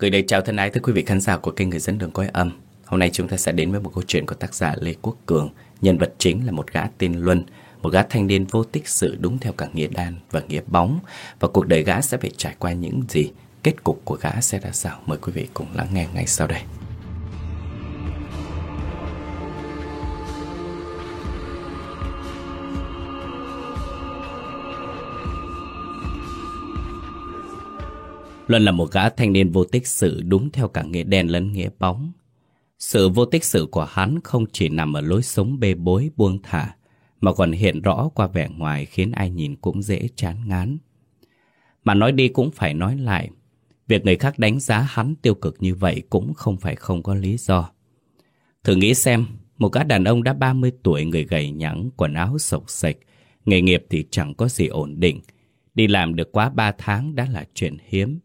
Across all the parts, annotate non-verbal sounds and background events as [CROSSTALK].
Gửi lời chào thân ái tới quý vị khán giả của kênh Người dẫn đường coi âm. Hôm nay chúng ta sẽ đến với một câu chuyện của tác giả Lê Quốc Cường. Nhân vật chính là một gã tên Luân, một gã thanh niên vô tích sự đúng theo cả nghĩa đan và nghĩa bóng. Và cuộc đời gã sẽ phải trải qua những gì, kết cục của gã sẽ ra sao. Mời quý vị cùng lắng nghe ngay sau đây. Luân là một gã thanh niên vô tích sự đúng theo cả nghĩa đen lẫn nghĩa bóng. Sự vô tích sự của hắn không chỉ nằm ở lối sống bê bối buông thả, mà còn hiện rõ qua vẻ ngoài khiến ai nhìn cũng dễ chán ngán. Mà nói đi cũng phải nói lại, việc người khác đánh giá hắn tiêu cực như vậy cũng không phải không có lý do. Thử nghĩ xem, một gã đàn ông đã 30 tuổi người gầy nhẵn, quần áo sộc sạch, nghề nghiệp thì chẳng có gì ổn định, đi làm được quá 3 tháng đã là chuyện hiếm.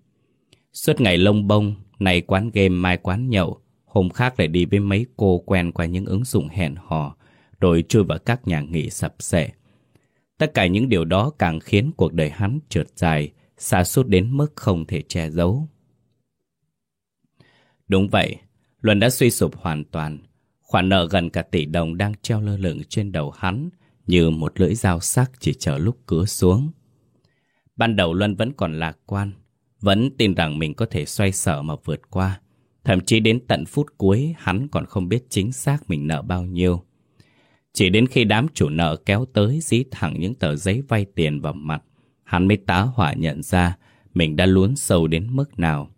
Suốt ngày lông bông, này quán game mai quán nhậu, hôm khác lại đi với mấy cô quen qua những ứng dụng hẹn hò, rồi chui vào các nhà nghỉ sập sệ. Tất cả những điều đó càng khiến cuộc đời hắn trượt dài, xa suốt đến mức không thể che giấu. Đúng vậy, Luân đã suy sụp hoàn toàn. Khoản nợ gần cả tỷ đồng đang treo lơ lửng trên đầu hắn như một lưỡi dao sắc chỉ chờ lúc cứa xuống. Ban đầu Luân vẫn còn lạc quan, vẫn tin rằng mình có thể xoay sở mà vượt qua. Thậm chí đến tận phút cuối hắn còn không biết chính xác mình nợ bao nhiêu. Chỉ đến khi đám chủ nợ kéo tới dí thẳng những tờ giấy vay tiền vào mặt, hắn mới tá hỏa nhận ra mình đã luốn sâu đến mức nào.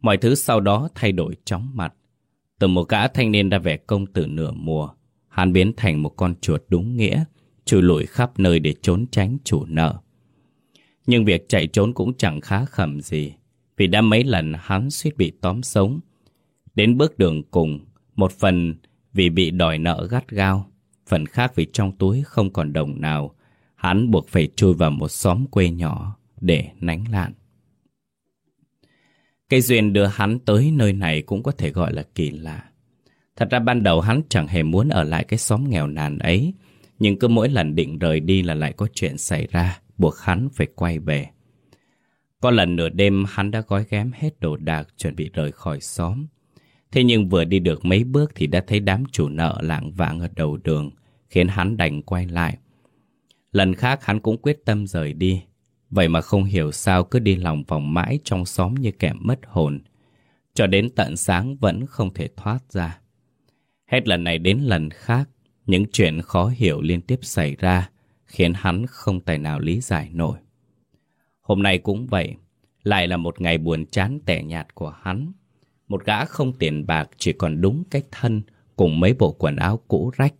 Mọi thứ sau đó thay đổi chóng mặt. Từ một gã thanh niên ra vẻ công tử nửa mùa, hắn biến thành một con chuột đúng nghĩa, chui lủi khắp nơi để trốn tránh chủ nợ. Nhưng việc chạy trốn cũng chẳng khá khẩm gì, vì đã mấy lần hắn suýt bị tóm sống. Đến bước đường cùng, một phần vì bị đòi nợ gắt gao, phần khác vì trong túi không còn đồng nào, hắn buộc phải chui vào một xóm quê nhỏ để nánh lạn. Cây duyên đưa hắn tới nơi này cũng có thể gọi là kỳ lạ. Thật ra ban đầu hắn chẳng hề muốn ở lại cái xóm nghèo nàn ấy, nhưng cứ mỗi lần định rời đi là lại có chuyện xảy ra buộc hắn phải quay về. Có lần nửa đêm hắn đã gói ghém hết đồ đạc chuẩn bị rời khỏi xóm. Thế nhưng vừa đi được mấy bước thì đã thấy đám chủ nợ lạng vạng ở đầu đường, khiến hắn đành quay lại. Lần khác hắn cũng quyết tâm rời đi, vậy mà không hiểu sao cứ đi lòng vòng mãi trong xóm như kẻ mất hồn. Cho đến tận sáng vẫn không thể thoát ra. Hết lần này đến lần khác, những chuyện khó hiểu liên tiếp xảy ra, khiến hắn không tài nào lý giải nổi. Hôm nay cũng vậy, lại là một ngày buồn chán tẻ nhạt của hắn. Một gã không tiền bạc chỉ còn đúng cách thân cùng mấy bộ quần áo cũ rách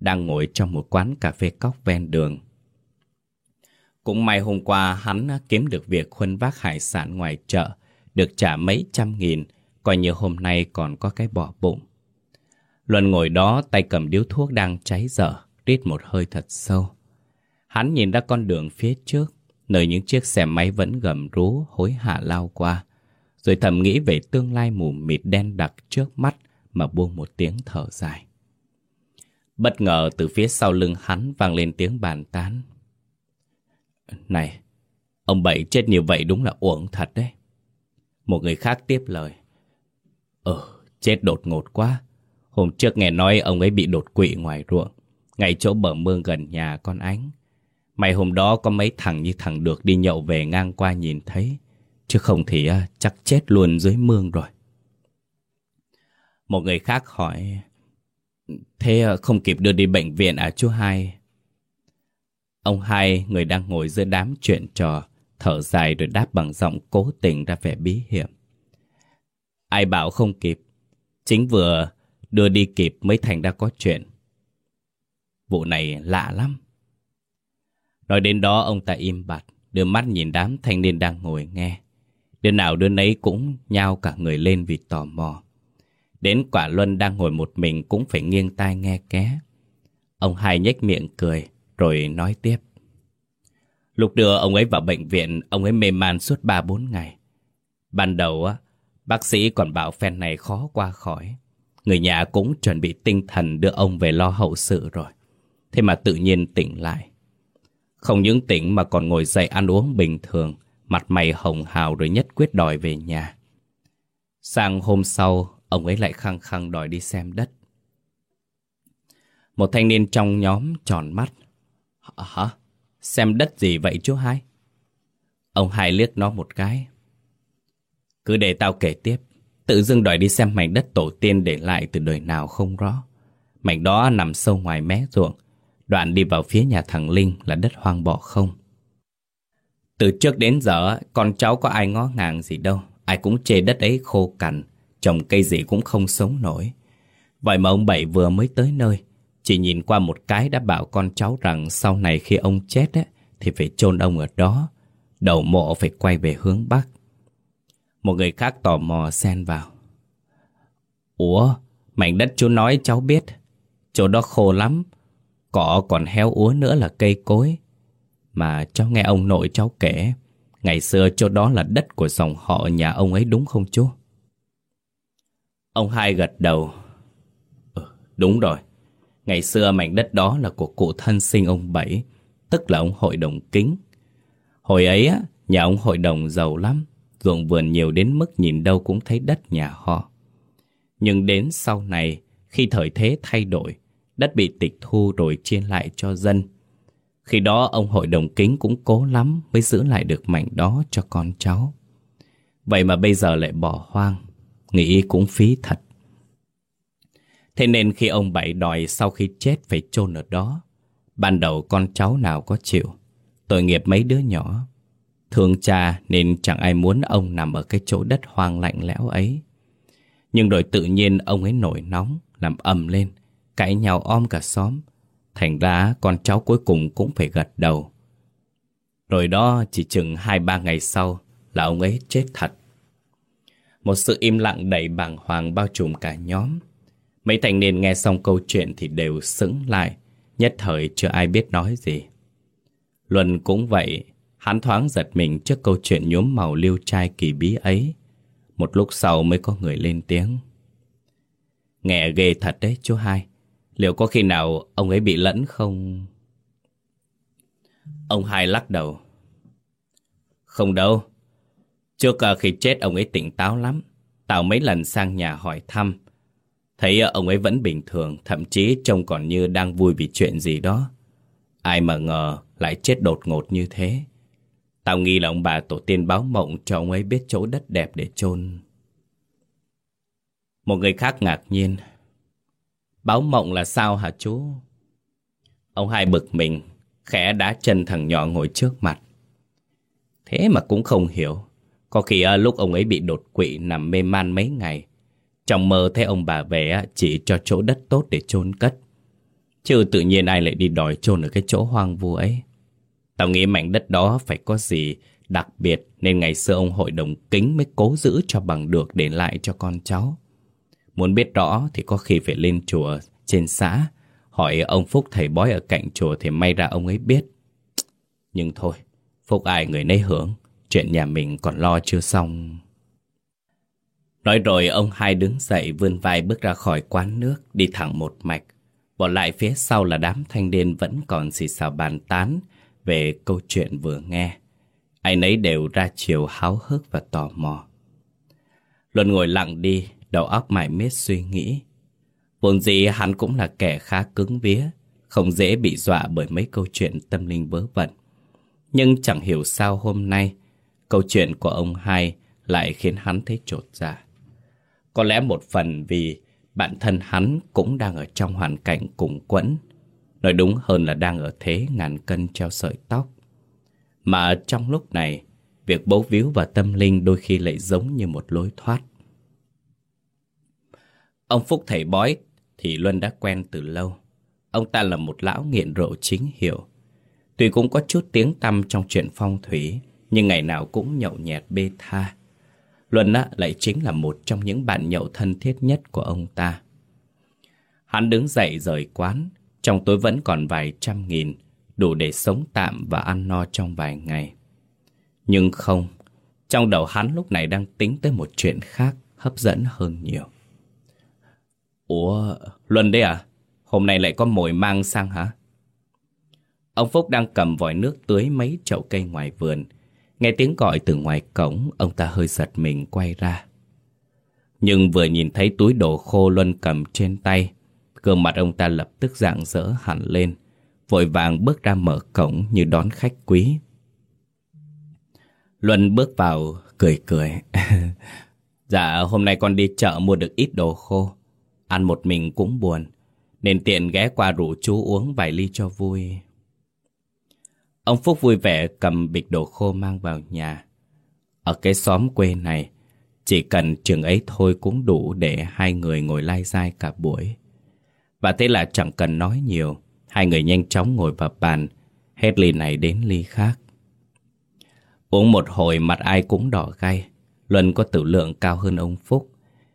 đang ngồi trong một quán cà phê cóc ven đường. Cũng may hôm qua hắn kiếm được việc khuân vác hải sản ngoài chợ, được trả mấy trăm nghìn, coi như hôm nay còn có cái bỏ bụng. Luân ngồi đó tay cầm điếu thuốc đang cháy dở, rít một hơi thật sâu. Hắn nhìn ra con đường phía trước, nơi những chiếc xe máy vẫn gầm rú hối hả lao qua, rồi thầm nghĩ về tương lai mù mịt đen đặc trước mắt mà buông một tiếng thở dài. Bất ngờ từ phía sau lưng hắn vang lên tiếng bàn tán. Này, ông Bảy chết như vậy đúng là uổng thật đấy. Một người khác tiếp lời. Ờ, chết đột ngột quá. Hôm trước nghe nói ông ấy bị đột quỵ ngoài ruộng, ngay chỗ bờ mương gần nhà con ánh. Mày hôm đó có mấy thằng như thằng được đi nhậu về ngang qua nhìn thấy. Chứ không thì chắc chết luôn dưới mương rồi. Một người khác hỏi, thế ờ, không kịp đưa đi bệnh viện à chú hai? Ông hai, người đang ngồi giữa đám chuyện trò, thở dài rồi đáp bằng giọng cố tình ra vẻ bí hiểm. Ai bảo không kịp, chính vừa đưa đi kịp mới thành ra có chuyện. Vụ này lạ lắm. Nói đến đó ông ta im bặt, đưa mắt nhìn đám thanh niên đang ngồi nghe. Đứa nào đứa nấy cũng nhao cả người lên vì tò mò. Đến quả Luân đang ngồi một mình cũng phải nghiêng tai nghe ké. Ông hai nhếch miệng cười, rồi nói tiếp. Lúc đưa ông ấy vào bệnh viện, ông ấy mê man suốt 3-4 ngày. Ban đầu, á, bác sĩ còn bảo phen này khó qua khỏi. Người nhà cũng chuẩn bị tinh thần đưa ông về lo hậu sự rồi. Thế mà tự nhiên tỉnh lại. Không những tỉnh mà còn ngồi dậy ăn uống bình thường, mặt mày hồng hào rồi nhất quyết đòi về nhà. Sang hôm sau, ông ấy lại khăng khăng đòi đi xem đất. Một thanh niên trong nhóm tròn mắt. Hả? Xem đất gì vậy chú hai? Ông hai liếc nó một cái. Cứ để tao kể tiếp. Tự dưng đòi đi xem mảnh đất tổ tiên để lại từ đời nào không rõ. Mảnh đó nằm sâu ngoài mé ruộng. Đoạn đi vào phía nhà thằng Linh là đất hoang bỏ không. Từ trước đến giờ, con cháu có ai ngó ngàng gì đâu. Ai cũng chê đất ấy khô cằn, trồng cây gì cũng không sống nổi. Vậy mà ông Bảy vừa mới tới nơi, chỉ nhìn qua một cái đã bảo con cháu rằng sau này khi ông chết ấy, thì phải chôn ông ở đó, đầu mộ phải quay về hướng Bắc. Một người khác tò mò xen vào. Ủa, mảnh đất chú nói cháu biết, chỗ đó khô lắm, cỏ còn heo úa nữa là cây cối. Mà cháu nghe ông nội cháu kể, ngày xưa chỗ đó là đất của dòng họ nhà ông ấy đúng không chú? Ông hai gật đầu. Ừ, đúng rồi. Ngày xưa mảnh đất đó là của cụ thân sinh ông Bảy, tức là ông hội đồng kính. Hồi ấy á, nhà ông hội đồng giàu lắm, ruộng vườn nhiều đến mức nhìn đâu cũng thấy đất nhà họ. Nhưng đến sau này, khi thời thế thay đổi, đất bị tịch thu rồi chia lại cho dân. Khi đó ông hội đồng kính cũng cố lắm mới giữ lại được mảnh đó cho con cháu. Vậy mà bây giờ lại bỏ hoang, nghĩ cũng phí thật. Thế nên khi ông Bảy đòi sau khi chết phải chôn ở đó, ban đầu con cháu nào có chịu, tội nghiệp mấy đứa nhỏ. Thương cha nên chẳng ai muốn ông nằm ở cái chỗ đất hoang lạnh lẽo ấy. Nhưng rồi tự nhiên ông ấy nổi nóng, làm ầm lên, cãi nhau om cả xóm. Thành ra con cháu cuối cùng cũng phải gật đầu. Rồi đó chỉ chừng hai ba ngày sau là ông ấy chết thật. Một sự im lặng đầy bàng hoàng bao trùm cả nhóm. Mấy thanh niên nghe xong câu chuyện thì đều sững lại, nhất thời chưa ai biết nói gì. Luân cũng vậy, hắn thoáng giật mình trước câu chuyện nhuốm màu liêu trai kỳ bí ấy. Một lúc sau mới có người lên tiếng. Nghe ghê thật đấy chú hai, liệu có khi nào ông ấy bị lẫn không? Ông hai lắc đầu. Không đâu, trước à, khi chết ông ấy tỉnh táo lắm. Tao mấy lần sang nhà hỏi thăm, Thấy à, ông ấy vẫn bình thường, thậm chí trông còn như đang vui vì chuyện gì đó. Ai mà ngờ lại chết đột ngột như thế. Tao nghi là ông bà tổ tiên báo mộng cho ông ấy biết chỗ đất đẹp để chôn. Một người khác ngạc nhiên. Báo mộng là sao hả chú? Ông hai bực mình, khẽ đá chân thằng nhỏ ngồi trước mặt. Thế mà cũng không hiểu. Có khi à, lúc ông ấy bị đột quỵ nằm mê man mấy ngày, trong mơ thấy ông bà về à, chỉ cho chỗ đất tốt để chôn cất. Chứ tự nhiên ai lại đi đòi chôn ở cái chỗ hoang vu ấy. Tao nghĩ mảnh đất đó phải có gì đặc biệt nên ngày xưa ông hội đồng kính mới cố giữ cho bằng được để lại cho con cháu. Muốn biết rõ thì có khi phải lên chùa trên xã, hỏi ông Phúc thầy bói ở cạnh chùa thì may ra ông ấy biết. Nhưng thôi, Phúc ai người nấy hưởng, chuyện nhà mình còn lo chưa xong. Nói rồi ông hai đứng dậy vươn vai bước ra khỏi quán nước, đi thẳng một mạch. Bỏ lại phía sau là đám thanh niên vẫn còn xì xào bàn tán về câu chuyện vừa nghe. Ai nấy đều ra chiều háo hức và tò mò. Luân ngồi lặng đi, đầu óc mải miết suy nghĩ. Vốn dĩ hắn cũng là kẻ khá cứng vía, không dễ bị dọa bởi mấy câu chuyện tâm linh vớ vẩn. Nhưng chẳng hiểu sao hôm nay, câu chuyện của ông hai lại khiến hắn thấy trột dạ. Có lẽ một phần vì bản thân hắn cũng đang ở trong hoàn cảnh cùng quẫn. Nói đúng hơn là đang ở thế ngàn cân treo sợi tóc. Mà trong lúc này, việc bấu víu và tâm linh đôi khi lại giống như một lối thoát. Ông Phúc thầy bói thì Luân đã quen từ lâu. Ông ta là một lão nghiện rượu chính hiệu. Tuy cũng có chút tiếng tăm trong chuyện phong thủy, nhưng ngày nào cũng nhậu nhẹt bê tha. Luân á, lại chính là một trong những bạn nhậu thân thiết nhất của ông ta. Hắn đứng dậy rời quán, trong tối vẫn còn vài trăm nghìn, đủ để sống tạm và ăn no trong vài ngày. Nhưng không, trong đầu hắn lúc này đang tính tới một chuyện khác hấp dẫn hơn nhiều. Ủa, Luân đấy à? Hôm nay lại có mồi mang sang hả? Ông Phúc đang cầm vòi nước tưới mấy chậu cây ngoài vườn, Nghe tiếng gọi từ ngoài cổng, ông ta hơi giật mình quay ra. Nhưng vừa nhìn thấy túi đồ khô Luân cầm trên tay, gương mặt ông ta lập tức rạng rỡ hẳn lên, vội vàng bước ra mở cổng như đón khách quý. Luân bước vào, cười cười. [LAUGHS] dạ, hôm nay con đi chợ mua được ít đồ khô. Ăn một mình cũng buồn, nên tiện ghé qua rủ chú uống vài ly cho vui. Ông Phúc vui vẻ cầm bịch đồ khô mang vào nhà. Ở cái xóm quê này, chỉ cần chừng ấy thôi cũng đủ để hai người ngồi lai dai cả buổi. Và thế là chẳng cần nói nhiều, hai người nhanh chóng ngồi vào bàn, hết ly này đến ly khác. Uống một hồi mặt ai cũng đỏ gay, Luân có tử lượng cao hơn ông Phúc,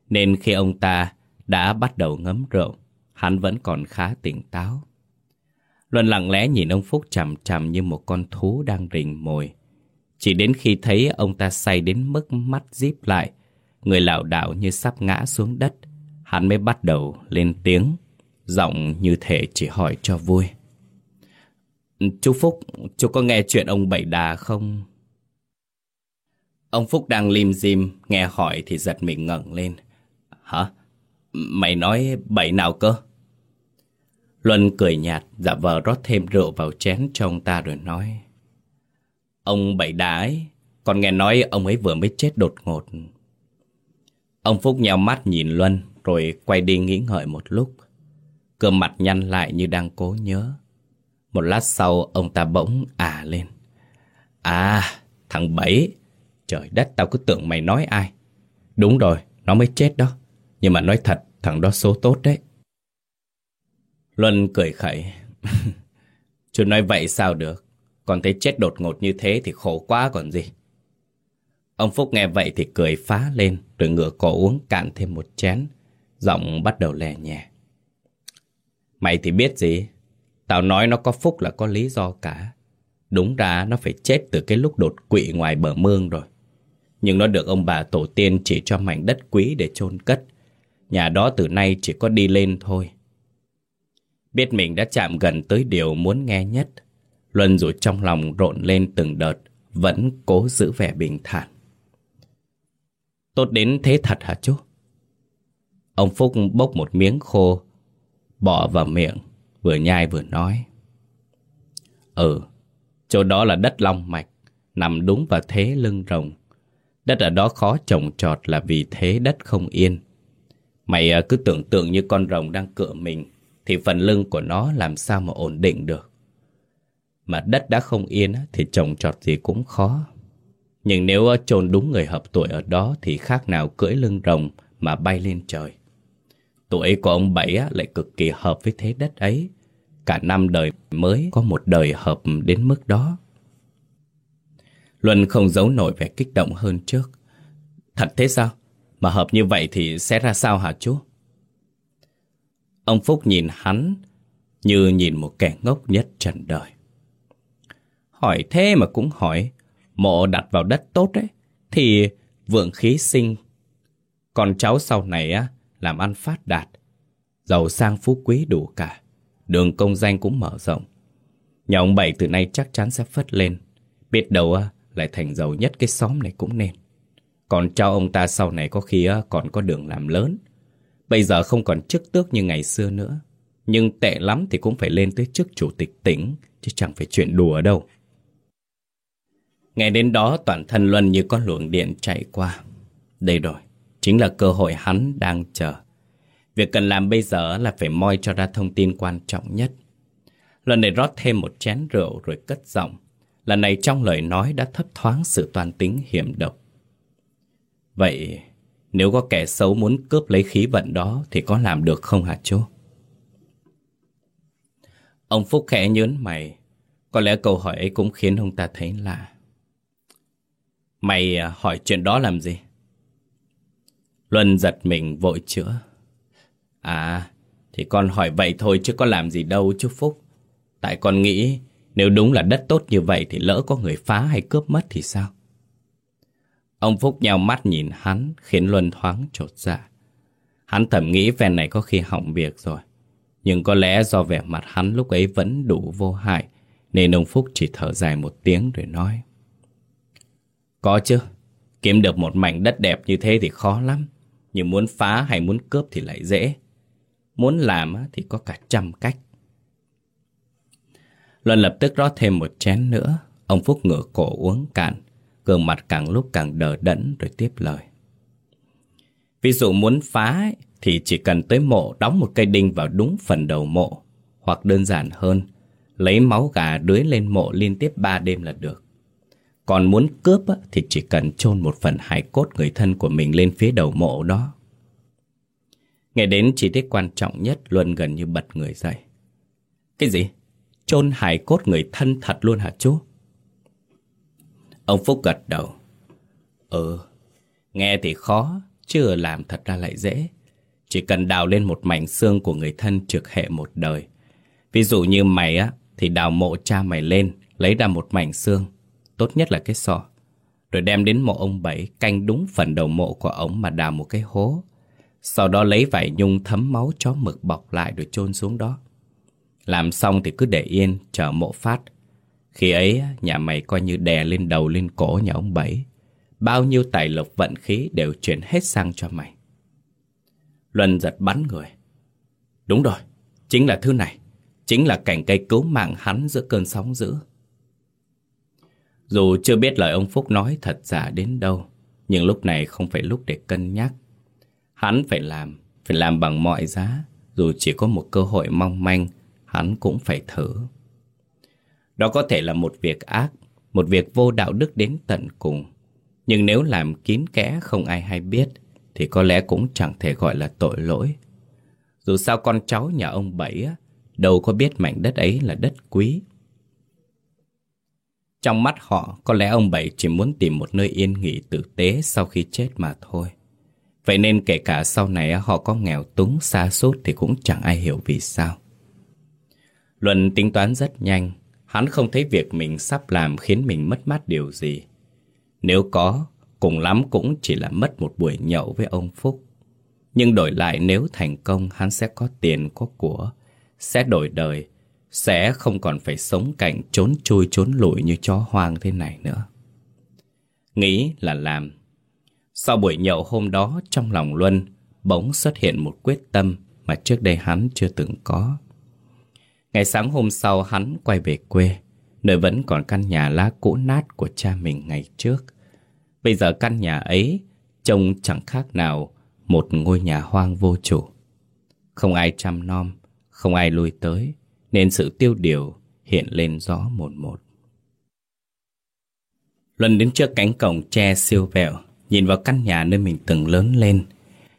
nên khi ông ta đã bắt đầu ngấm rượu, hắn vẫn còn khá tỉnh táo. Luân lặng lẽ nhìn ông Phúc chằm chằm như một con thú đang rình mồi. Chỉ đến khi thấy ông ta say đến mức mắt díp lại, người lảo đảo như sắp ngã xuống đất, hắn mới bắt đầu lên tiếng, giọng như thể chỉ hỏi cho vui. Chú Phúc, chú có nghe chuyện ông Bảy Đà không? Ông Phúc đang lim dim, nghe hỏi thì giật mình ngẩng lên. Hả? Mày nói bậy nào cơ? Luân cười nhạt, giả vờ rót thêm rượu vào chén cho ông ta rồi nói. Ông bậy đá ấy, còn nghe nói ông ấy vừa mới chết đột ngột. Ông Phúc nheo mắt nhìn Luân, rồi quay đi nghĩ ngợi một lúc. Cơ mặt nhăn lại như đang cố nhớ. Một lát sau, ông ta bỗng à lên. À, thằng Bảy, trời đất tao cứ tưởng mày nói ai. Đúng rồi, nó mới chết đó. Nhưng mà nói thật, thằng đó số tốt đấy. Luân cười khẩy. [LAUGHS] Chú nói vậy sao được? Còn thấy chết đột ngột như thế thì khổ quá còn gì. Ông Phúc nghe vậy thì cười phá lên rồi ngửa cổ uống cạn thêm một chén. Giọng bắt đầu lè nhẹ. Mày thì biết gì? Tao nói nó có phúc là có lý do cả. Đúng ra nó phải chết từ cái lúc đột quỵ ngoài bờ mương rồi. Nhưng nó được ông bà tổ tiên chỉ cho mảnh đất quý để chôn cất. Nhà đó từ nay chỉ có đi lên thôi. Biết mình đã chạm gần tới điều muốn nghe nhất. Luân rồi trong lòng rộn lên từng đợt, vẫn cố giữ vẻ bình thản. Tốt đến thế thật hả chú? Ông Phúc bốc một miếng khô, bỏ vào miệng, vừa nhai vừa nói. Ừ, chỗ đó là đất long mạch, nằm đúng vào thế lưng rồng. Đất ở đó khó trồng trọt là vì thế đất không yên. Mày à, cứ tưởng tượng như con rồng đang cựa mình, thì phần lưng của nó làm sao mà ổn định được. Mà đất đã không yên thì trồng trọt gì cũng khó. Nhưng nếu à, chôn đúng người hợp tuổi ở đó thì khác nào cưỡi lưng rồng mà bay lên trời. Tuổi của ông Bảy lại cực kỳ hợp với thế đất ấy. Cả năm đời mới có một đời hợp đến mức đó. Luân không giấu nổi vẻ kích động hơn trước. Thật thế sao? Mà hợp như vậy thì sẽ ra sao hả chú? Ông Phúc nhìn hắn như nhìn một kẻ ngốc nhất trần đời. Hỏi thế mà cũng hỏi, mộ đặt vào đất tốt đấy, thì vượng khí sinh. Còn cháu sau này á, làm ăn phát đạt, giàu sang phú quý đủ cả, đường công danh cũng mở rộng. Nhà ông Bảy từ nay chắc chắn sẽ phất lên, biết đâu á, lại thành giàu nhất cái xóm này cũng nên. Còn cháu ông ta sau này có khi còn có đường làm lớn, Bây giờ không còn chức tước như ngày xưa nữa. Nhưng tệ lắm thì cũng phải lên tới chức chủ tịch tỉnh, chứ chẳng phải chuyện đùa đâu. Ngày đến đó toàn thân Luân như có luồng điện chạy qua. Đây rồi, chính là cơ hội hắn đang chờ. Việc cần làm bây giờ là phải moi cho ra thông tin quan trọng nhất. Lần này rót thêm một chén rượu rồi cất giọng. Lần này trong lời nói đã thấp thoáng sự toàn tính hiểm độc. Vậy, nếu có kẻ xấu muốn cướp lấy khí vận đó Thì có làm được không hả chú? Ông Phúc khẽ nhớn mày. Có lẽ câu hỏi ấy cũng khiến ông ta thấy lạ. Mày à, hỏi chuyện đó làm gì? Luân giật mình vội chữa. À Thì con hỏi vậy thôi chứ có làm gì đâu chú Phúc. Tại con nghĩ Nếu đúng là đất tốt như vậy Thì lỡ có người phá hay cướp mất thì sao? Ông Phúc nhào mắt nhìn hắn khiến Luân thoáng trột dạ. Hắn thầm nghĩ ven này có khi hỏng việc rồi. Nhưng có lẽ do vẻ mặt hắn lúc ấy vẫn đủ vô hại nên ông Phúc chỉ thở dài một tiếng rồi nói. Có chứ, kiếm được một mảnh đất đẹp như thế thì khó lắm. Nhưng muốn phá hay muốn cướp thì lại dễ. Muốn làm thì có cả trăm cách. Luân lập tức rót thêm một chén nữa. Ông Phúc ngửa cổ uống cạn. Gương mặt càng lúc càng đờ đẫn rồi tiếp lời. Ví dụ muốn phá thì chỉ cần tới mộ đóng một cây đinh vào đúng phần đầu mộ. Hoặc đơn giản hơn, lấy máu gà đưới lên mộ liên tiếp 3 đêm là được. Còn muốn cướp thì chỉ cần chôn một phần hải cốt người thân của mình lên phía đầu mộ đó. Nghe đến chi tiết quan trọng nhất, Luân gần như bật người dậy. Cái gì? chôn hải cốt người thân thật luôn hả chú? Ông Phúc gật đầu. Ừ, nghe thì khó, chưa làm thật ra lại dễ. Chỉ cần đào lên một mảnh xương của người thân trực hệ một đời. Ví dụ như mày á, thì đào mộ cha mày lên, lấy ra một mảnh xương. Tốt nhất là cái sọ. Rồi đem đến mộ ông Bảy, canh đúng phần đầu mộ của ông mà đào một cái hố. Sau đó lấy vải nhung thấm máu chó mực bọc lại rồi chôn xuống đó. Làm xong thì cứ để yên, chờ mộ phát. Khi ấy, nhà mày coi như đè lên đầu lên cổ nhà ông Bảy. Bao nhiêu tài lộc vận khí đều chuyển hết sang cho mày. Luân giật bắn người. Đúng rồi, chính là thứ này. Chính là cảnh cây cứu mạng hắn giữa cơn sóng dữ. Dù chưa biết lời ông Phúc nói thật giả đến đâu, nhưng lúc này không phải lúc để cân nhắc. Hắn phải làm, phải làm bằng mọi giá, dù chỉ có một cơ hội mong manh, hắn cũng phải thử. Đó có thể là một việc ác, một việc vô đạo đức đến tận cùng. Nhưng nếu làm kín kẽ không ai hay biết, thì có lẽ cũng chẳng thể gọi là tội lỗi. Dù sao con cháu nhà ông Bảy đâu có biết mảnh đất ấy là đất quý. Trong mắt họ, có lẽ ông Bảy chỉ muốn tìm một nơi yên nghỉ tử tế sau khi chết mà thôi. Vậy nên kể cả sau này họ có nghèo túng xa sút thì cũng chẳng ai hiểu vì sao. luận tính toán rất nhanh, hắn không thấy việc mình sắp làm khiến mình mất mát điều gì. Nếu có, cùng lắm cũng chỉ là mất một buổi nhậu với ông Phúc. Nhưng đổi lại nếu thành công hắn sẽ có tiền có của, sẽ đổi đời, sẽ không còn phải sống cảnh trốn chui trốn lủi như chó hoang thế này nữa. Nghĩ là làm. Sau buổi nhậu hôm đó trong lòng Luân bỗng xuất hiện một quyết tâm mà trước đây hắn chưa từng có. Ngày sáng hôm sau hắn quay về quê, nơi vẫn còn căn nhà lá cũ nát của cha mình ngày trước. Bây giờ căn nhà ấy trông chẳng khác nào một ngôi nhà hoang vô chủ. Không ai chăm nom, không ai lui tới, nên sự tiêu điều hiện lên rõ một một. Luân đến trước cánh cổng tre siêu vẹo, nhìn vào căn nhà nơi mình từng lớn lên.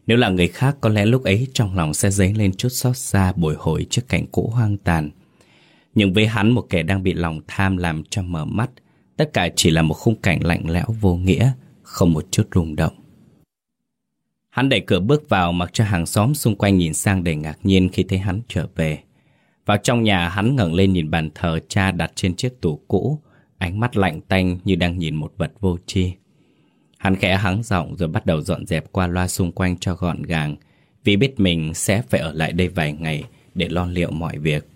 Nếu là người khác có lẽ lúc ấy trong lòng sẽ dấy lên chút xót xa bồi hồi trước cảnh cũ hoang tàn. Nhưng với hắn một kẻ đang bị lòng tham làm cho mở mắt, tất cả chỉ là một khung cảnh lạnh lẽo vô nghĩa, không một chút rung động. Hắn đẩy cửa bước vào mặc cho hàng xóm xung quanh nhìn sang đầy ngạc nhiên khi thấy hắn trở về. Vào trong nhà hắn ngẩng lên nhìn bàn thờ cha đặt trên chiếc tủ cũ, ánh mắt lạnh tanh như đang nhìn một vật vô tri. Hắn khẽ hắng giọng rồi bắt đầu dọn dẹp qua loa xung quanh cho gọn gàng, vì biết mình sẽ phải ở lại đây vài ngày để lo liệu mọi việc.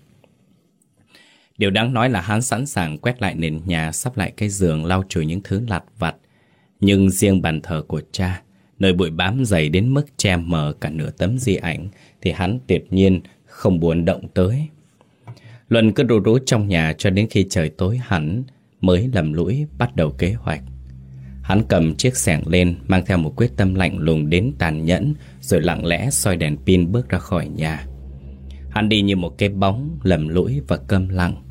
Điều đáng nói là hắn sẵn sàng quét lại nền nhà, sắp lại cái giường, lau chùi những thứ lặt vặt. Nhưng riêng bàn thờ của cha, nơi bụi bám dày đến mức che mờ cả nửa tấm di ảnh, thì hắn tuyệt nhiên không buồn động tới. Luân cứ rú rú trong nhà cho đến khi trời tối hẳn mới lầm lũi bắt đầu kế hoạch. Hắn cầm chiếc sẻng lên, mang theo một quyết tâm lạnh lùng đến tàn nhẫn, rồi lặng lẽ soi đèn pin bước ra khỏi nhà. Hắn đi như một cái bóng lầm lũi và câm lặng.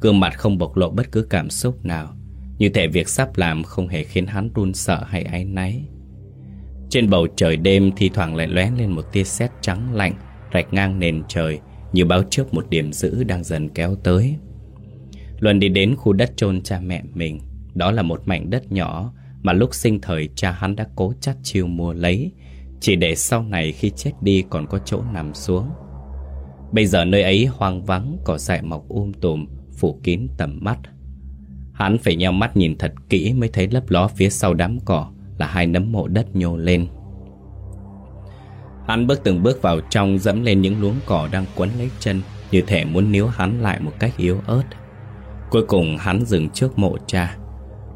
Gương mặt không bộc lộ bất cứ cảm xúc nào, Như thể việc sắp làm không hề khiến hắn run sợ hay áy náy. Trên bầu trời đêm thi thoảng lại lóe lên một tia sét trắng lạnh, Rạch ngang nền trời, Như báo trước một điểm dữ đang dần kéo tới. Luân đi đến khu đất chôn cha mẹ mình. Đó là một mảnh đất nhỏ mà lúc sinh thời, cha hắn đã cố chắt chiêu mua lấy. Chỉ để sau này khi chết đi còn có chỗ nằm xuống. Bây giờ nơi ấy hoang vắng, Cỏ dại mọc um tùm, Phủ kín tầm mắt. Hắn phải nheo mắt nhìn thật kỹ Mới thấy lấp ló phía sau đám cỏ Là hai nấm mộ đất nhô lên. Hắn bước từng bước vào trong, Dẫm lên những luống cỏ đang quấn lấy chân, Như thể muốn níu hắn lại một cách yếu ớt. Cuối cùng hắn dừng trước mộ cha.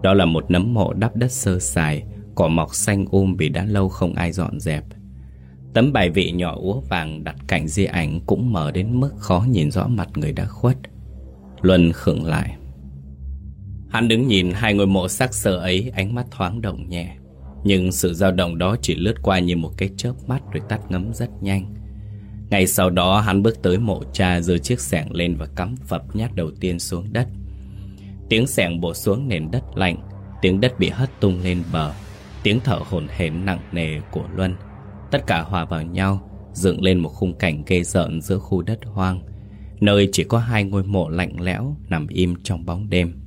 Đó là một nấm mộ đắp đất sơ sài, Cỏ mọc xanh um vì đã lâu không ai dọn dẹp Tấm bài vị nhỏ úa vàng đặt cạnh di ảnh cũng mở đến mức khó nhìn rõ mặt người đã khuất. Luân khựng lại. Hắn đứng nhìn hai ngôi mộ sắc sơ ấy, ánh mắt thoáng động nhẹ. Nhưng sự dao động đó chỉ lướt qua như một cái chớp mắt rồi tắt ngấm rất nhanh. Ngày sau đó, hắn bước tới mộ cha, giơ chiếc sẻng lên và cắm phập nhát đầu tiên xuống đất. Tiếng sẹn bổ xuống nền đất lạnh, tiếng đất bị hất tung lên bờ, tiếng thở hổn hển nặng nề của Luân. Tất cả hòa vào nhau, dựng lên một khung cảnh ghê rợn giữa khu đất hoang, nơi chỉ có hai ngôi mộ lạnh lẽo nằm im trong bóng đêm.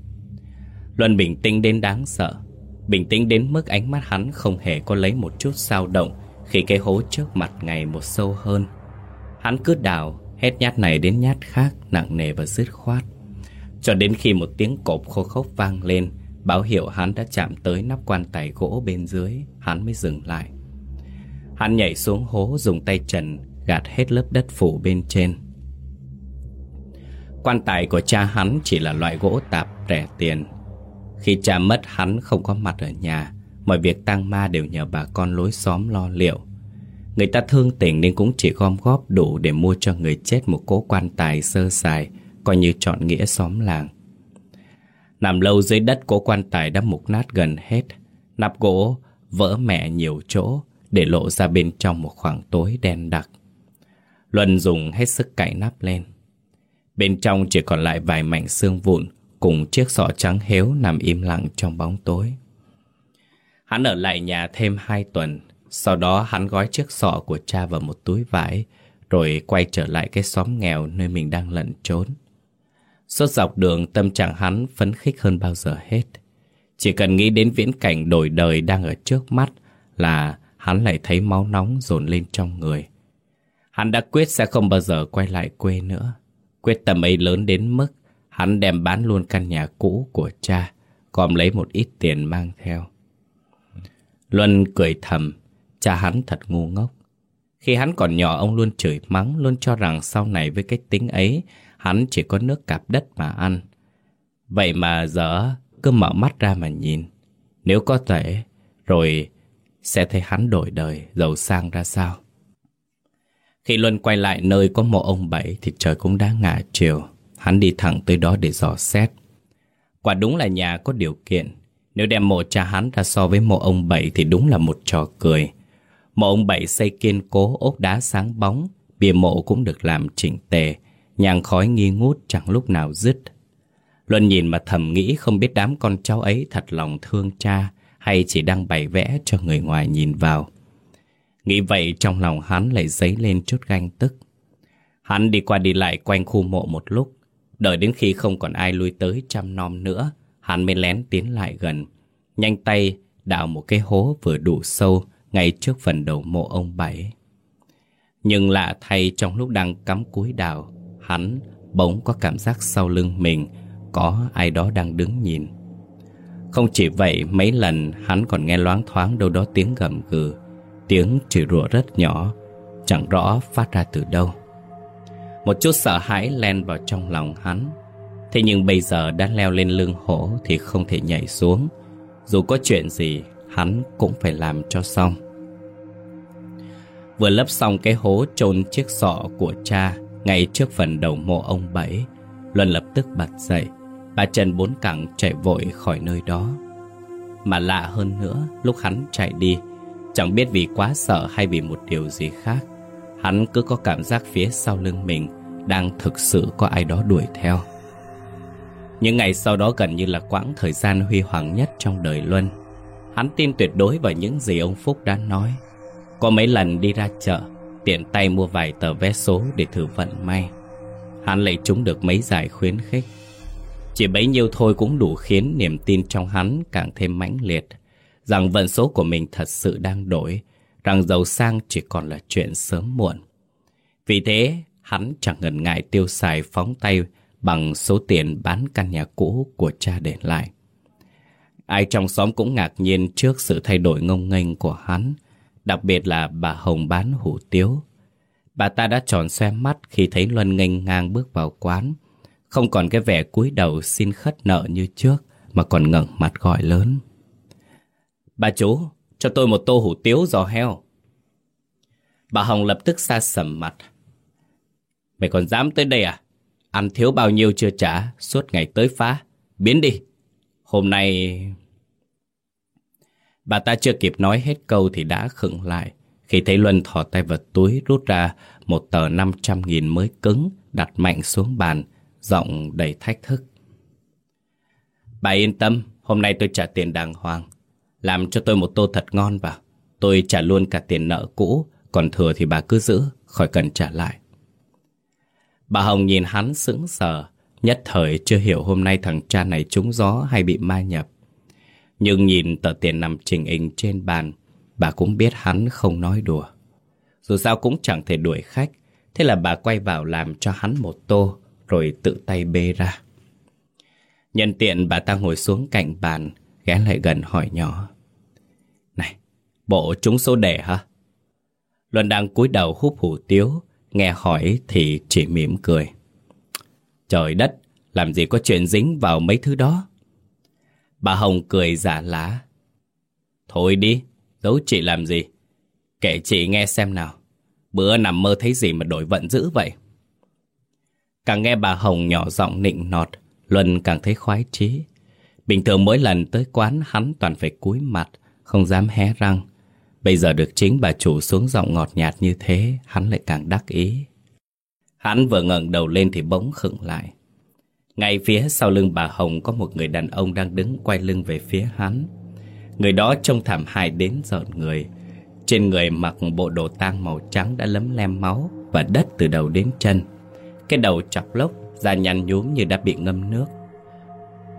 Luân bình tĩnh đến đáng sợ, bình tĩnh đến mức ánh mắt hắn không hề có lấy một chút dao động khi cái hố trước mặt ngày một sâu hơn. Hắn cứ đào, hết nhát này đến nhát khác, nặng nề và dứt khoát. Cho đến khi một tiếng cộp khô khốc vang lên, báo hiệu hắn đã chạm tới nắp quan tài gỗ bên dưới, hắn mới dừng lại. Hắn nhảy xuống hố dùng tay trần gạt hết lớp đất phủ bên trên. Quan tài của cha hắn chỉ là loại gỗ tạp rẻ tiền. Khi cha mất hắn không có mặt ở nhà, mọi việc tang ma đều nhờ bà con lối xóm lo liệu. Người ta thương tình nên cũng chỉ gom góp đủ để mua cho người chết một cố quan tài sơ sài, coi như chọn nghĩa xóm làng. Nằm lâu dưới đất cố quan tài đã mục nát gần hết, nắp gỗ vỡ mẹ nhiều chỗ để lộ ra bên trong một khoảng tối đen đặc. Luân dùng hết sức cạy nắp lên. Bên trong chỉ còn lại vài mảnh xương vụn cùng chiếc sọ trắng héo nằm im lặng trong bóng tối. Hắn ở lại nhà thêm hai tuần sau đó hắn gói chiếc sọ của cha vào một túi vải, rồi quay trở lại cái xóm nghèo nơi mình đang lẩn trốn. Suốt dọc đường tâm trạng hắn phấn khích hơn bao giờ hết. Chỉ cần nghĩ đến viễn cảnh đổi đời đang ở trước mắt là hắn lại thấy máu nóng dồn lên trong người. Hắn đã quyết sẽ không bao giờ quay lại quê nữa. Quyết tâm ấy lớn đến mức hắn đem bán luôn căn nhà cũ của cha, còn lấy một ít tiền mang theo. Luân cười thầm, Cha hắn thật ngu ngốc. Khi hắn còn nhỏ ông luôn chửi mắng, luôn cho rằng sau này với cái tính ấy, hắn chỉ có nước cạp đất mà ăn. Vậy mà giờ cứ mở mắt ra mà nhìn. Nếu có thể, rồi sẽ thấy hắn đổi đời, giàu sang ra sao. Khi Luân quay lại nơi có mộ ông Bảy thì trời cũng đã ngả chiều. Hắn đi thẳng tới đó để dò xét. Quả đúng là nhà có điều kiện. Nếu đem mộ cha hắn ra so với mộ ông Bảy thì đúng là một trò cười. Mộ ông Bảy xây kiên cố ốp đá sáng bóng, bìa mộ cũng được làm chỉnh tề, nhang khói nghi ngút chẳng lúc nào dứt. Luân nhìn mà thầm nghĩ không biết đám con cháu ấy thật lòng thương cha hay chỉ đang bày vẽ cho người ngoài nhìn vào. Nghĩ vậy trong lòng hắn lại dấy lên chút ganh tức. Hắn đi qua đi lại quanh khu mộ một lúc, đợi đến khi không còn ai lui tới chăm nom nữa, hắn mới lén tiến lại gần. Nhanh tay đào một cái hố vừa đủ sâu ngay trước phần đầu mộ ông Bảy. Nhưng lạ thay trong lúc đang cắm cúi đào, hắn bỗng có cảm giác sau lưng mình có ai đó đang đứng nhìn. Không chỉ vậy, mấy lần hắn còn nghe loáng thoáng đâu đó tiếng gầm gừ, tiếng chửi rủa rất nhỏ, chẳng rõ phát ra từ đâu. Một chút sợ hãi len vào trong lòng hắn. Thế nhưng bây giờ đã leo lên lưng hổ thì không thể nhảy xuống. Dù có chuyện gì, hắn cũng phải làm cho xong. Vừa lấp xong cái hố chôn chiếc sọ của cha ngay trước phần đầu mộ ông Bảy, Luân lập tức bật dậy, ba chân bốn cẳng chạy vội khỏi nơi đó. Mà lạ hơn nữa, lúc hắn chạy đi, chẳng biết vì quá sợ hay vì một điều gì khác, hắn cứ có cảm giác phía sau lưng mình đang thực sự có ai đó đuổi theo. Những ngày sau đó gần như là quãng thời gian huy hoàng nhất trong đời Luân. Hắn tin tuyệt đối vào những gì ông Phúc đã nói. Có mấy lần đi ra chợ Tiện tay mua vài tờ vé số để thử vận may. Hắn lại trúng được mấy giải khuyến khích. Chỉ bấy nhiêu thôi cũng đủ khiến niềm tin trong hắn càng thêm mãnh liệt, Rằng vận số của mình thật sự đang đổi, Rằng giàu sang chỉ còn là chuyện sớm muộn. Vì thế, hắn chẳng ngần ngại tiêu xài phóng tay Bằng số tiền bán căn nhà cũ của cha để lại. Ai trong xóm cũng ngạc nhiên trước sự thay đổi ngông nghênh của hắn. Đặc biệt là bà Hồng bán hủ tiếu Bà ta đã tròn xe mắt khi thấy Luân nghênh ngang bước vào quán Không còn cái vẻ cúi đầu xin khất nợ như trước Mà còn ngẩng mặt gọi lớn Bà chú, cho tôi một tô hủ tiếu giò heo Bà Hồng lập tức xa sầm mặt. Mày còn dám tới đây à? Ăn thiếu bao nhiêu chưa trả, suốt ngày tới phá. Biến đi. Hôm nay... Bà ta chưa kịp nói hết câu thì đã khựng lại. Khi thấy Luân thò tay vào túi rút ra một tờ 500 nghìn mới cứng, đặt mạnh xuống bàn, giọng đầy thách thức. Bà yên tâm, hôm nay tôi trả tiền đàng hoàng. Làm cho tôi một tô thật ngon vào. Tôi trả luôn cả tiền nợ cũ, còn thừa thì bà cứ giữ, khỏi cần trả lại. Bà Hồng nhìn hắn sững sờ, nhất thời chưa hiểu hôm nay thằng cha này trúng gió hay bị ma nhập. Nhưng nhìn tờ tiền nằm trình hình trên bàn, bà cũng biết hắn không nói đùa. Dù sao cũng chẳng thể đuổi khách, thế là bà quay vào làm cho hắn một tô, rồi tự tay bê ra. Nhân tiện bà ta ngồi xuống cạnh bàn, ghé lại gần hỏi nhỏ. Này, bộ trúng số đề hả? Luân đang cúi đầu húp hủ tiếu, nghe hỏi thì chỉ mỉm cười. Trời đất, làm gì có chuyện dính vào mấy thứ đó? Bà Hồng cười giả lá. Thôi đi, giấu chị làm gì? Kể chị nghe xem nào. Bữa nằm mơ thấy gì mà đổi vận dữ vậy? Càng nghe bà Hồng nhỏ giọng nịnh nọt, Luân càng thấy khoái chí. Bình thường mỗi lần tới quán hắn toàn phải cúi mặt, không dám hé răng. Bây giờ được chính bà chủ xuống giọng ngọt nhạt như thế, hắn lại càng đắc ý. Hắn vừa ngẩng đầu lên thì bỗng khựng lại. Ngay phía sau lưng bà Hồng có một người đàn ông đang đứng quay lưng về phía hắn. Người đó trông thảm hại đến giận người. Trên người mặc bộ đồ tang màu trắng đã lấm lem máu và đất từ đầu đến chân. Cái đầu chọc lốc, da nhăn nhúm như đã bị ngâm nước.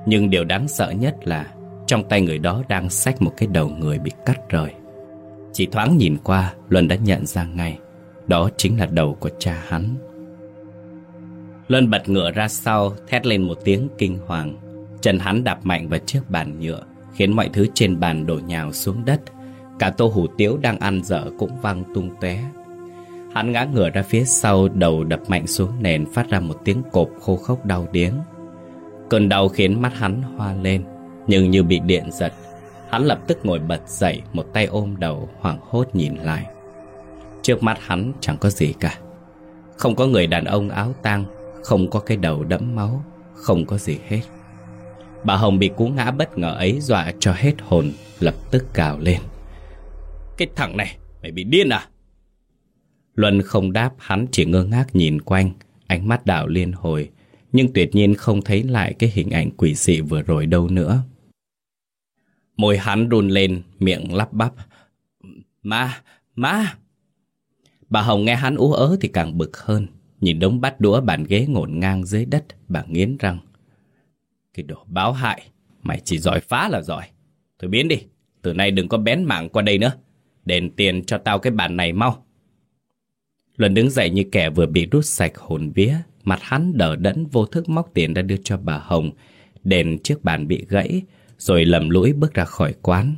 Nhưng điều đáng sợ nhất là trong tay người đó đang xách một cái đầu người bị cắt rời. Chỉ thoáng nhìn qua, Luân đã nhận ra ngay. Đó chính là đầu của cha hắn. Luân bật ngựa ra sau, thét lên một tiếng kinh hoàng. Chân hắn đạp mạnh vào chiếc bàn nhựa, khiến mọi thứ trên bàn đổ nhào xuống đất. Cả tô hủ tiếu đang ăn dở cũng văng tung tóe. Hắn ngã ngửa ra phía sau, đầu đập mạnh xuống nền phát ra một tiếng cộp khô khốc đau điếng. Cơn đau khiến mắt hắn hoa lên, nhưng như bị điện giật. Hắn lập tức ngồi bật dậy, một tay ôm đầu, hoảng hốt nhìn lại. Trước mắt hắn chẳng có gì cả. Không có người đàn ông áo tang, không có cái đầu đẫm máu, không có gì hết. Bà Hồng bị cú ngã bất ngờ ấy dọa cho hết hồn, lập tức cào lên. Cái thằng này, mày bị điên à? Luân không đáp, hắn chỉ ngơ ngác nhìn quanh, ánh mắt đảo liên hồi, nhưng tuyệt nhiên không thấy lại cái hình ảnh quỷ dị vừa rồi đâu nữa. Môi hắn run lên, miệng lắp bắp. Ma, ma! Bà Hồng nghe hắn ú ớ thì càng bực hơn. Nhìn đống bát đũa bàn ghế ngổn ngang dưới đất, bà nghiến răng. Cái đồ báo hại, mày chỉ giỏi phá là giỏi. Thôi biến đi, từ nay đừng có bén mạng qua đây nữa. Đền tiền cho tao cái bàn này mau. Luân đứng dậy như kẻ vừa bị rút sạch hồn vía, mặt hắn đờ đẫn vô thức móc tiền ra đưa cho bà Hồng. đền chiếc bàn bị gãy, rồi lầm lũi bước ra khỏi quán.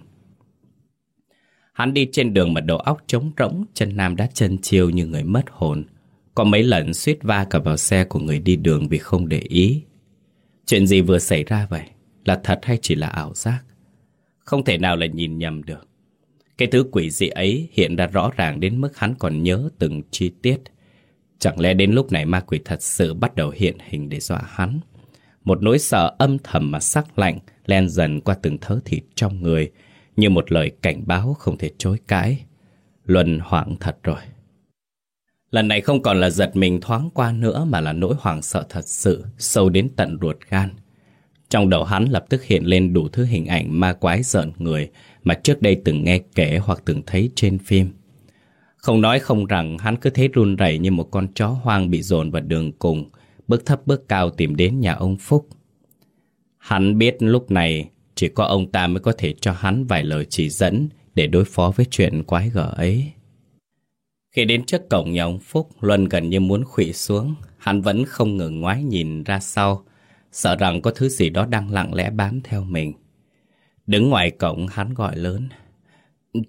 Hắn đi trên đường mà đầu óc trống rỗng, chân nam đã chân chiêu như người mất hồn. Có mấy lần suýt va cả vào xe của người đi đường vì không để ý. Chuyện gì vừa xảy ra vậy? Là thật hay chỉ là ảo giác? Không thể nào là nhìn nhầm được. Cái thứ quỷ dị ấy hiện ra rõ ràng đến mức hắn còn nhớ từng chi tiết. Chẳng lẽ đến lúc này ma quỷ thật sự bắt đầu hiện hình để dọa hắn? Một nỗi sợ âm thầm mà sắc lạnh len dần qua từng thớ thịt trong người, như một lời cảnh báo không thể chối cãi. Luân hoảng thật rồi. Lần này không còn là giật mình thoáng qua nữa mà là nỗi hoảng sợ thật sự, sâu đến tận ruột gan. Trong đầu hắn lập tức hiện lên đủ thứ hình ảnh ma quái giận người mà trước đây từng nghe kể hoặc từng thấy trên phim. Không nói không rằng hắn cứ thế run rẩy như một con chó hoang bị dồn vào đường cùng, bước thấp bước cao tìm đến nhà ông Phúc. Hắn biết lúc này chỉ có ông ta mới có thể cho hắn vài lời chỉ dẫn để đối phó với chuyện quái gở ấy. Khi đến trước cổng nhà ông Phúc, Luân gần như muốn khủy xuống. Hắn vẫn không ngừng ngoái nhìn ra sau, sợ rằng có thứ gì đó đang lặng lẽ bám theo mình. Đứng ngoài cổng hắn gọi lớn.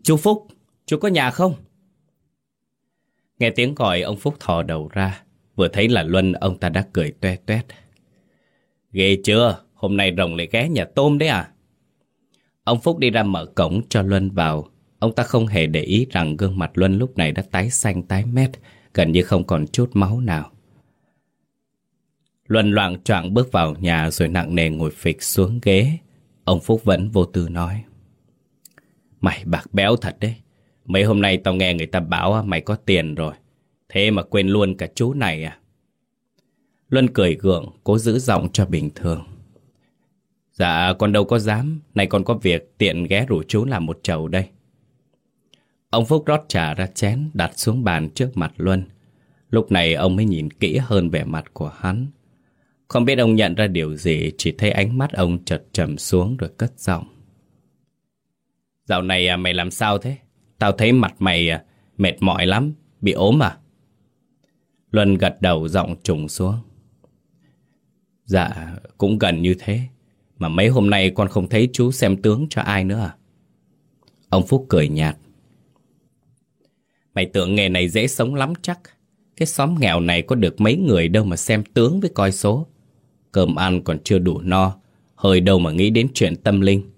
Chú Phúc, chú có nhà không? Nghe tiếng gọi ông Phúc thò đầu ra. Vừa thấy là Luân ông ta đã cười toe toét. Ghê chưa? Hôm nay rồng lại ghé nhà tôm đấy à? Ông Phúc đi ra mở cổng cho Luân vào. Ông ta không hề để ý rằng gương mặt Luân lúc này đã tái xanh tái mét, gần như không còn chút máu nào. Luân loạn choạng bước vào nhà rồi nặng nề ngồi phịch xuống ghế. Ông Phúc vẫn vô tư nói. Mày bạc béo thật đấy. Mấy hôm nay tao nghe người ta bảo mày có tiền rồi. Thế mà quên luôn cả chú này à? Luân cười gượng, cố giữ giọng cho bình thường. Dạ, con đâu có dám. Này con có việc tiện ghé rủ chú làm một chầu đây. Ông Phúc rót trà ra chén, đặt xuống bàn trước mặt Luân. Lúc này ông mới nhìn kỹ hơn vẻ mặt của hắn. Không biết ông nhận ra điều gì, chỉ thấy ánh mắt ông chợt trầm xuống rồi cất giọng. Dạo này à, mày làm sao thế? Tao thấy mặt mày à, mệt mỏi lắm, bị ốm à? Luân gật đầu giọng trùng xuống. Dạ, cũng gần như thế. Mà mấy hôm nay con không thấy chú xem tướng cho ai nữa à? Ông Phúc cười nhạt. Mày tưởng nghề này dễ sống lắm chắc. Cái xóm nghèo này có được mấy người đâu mà xem tướng với coi số. Cơm ăn còn chưa đủ no, hơi đâu mà nghĩ đến chuyện tâm linh.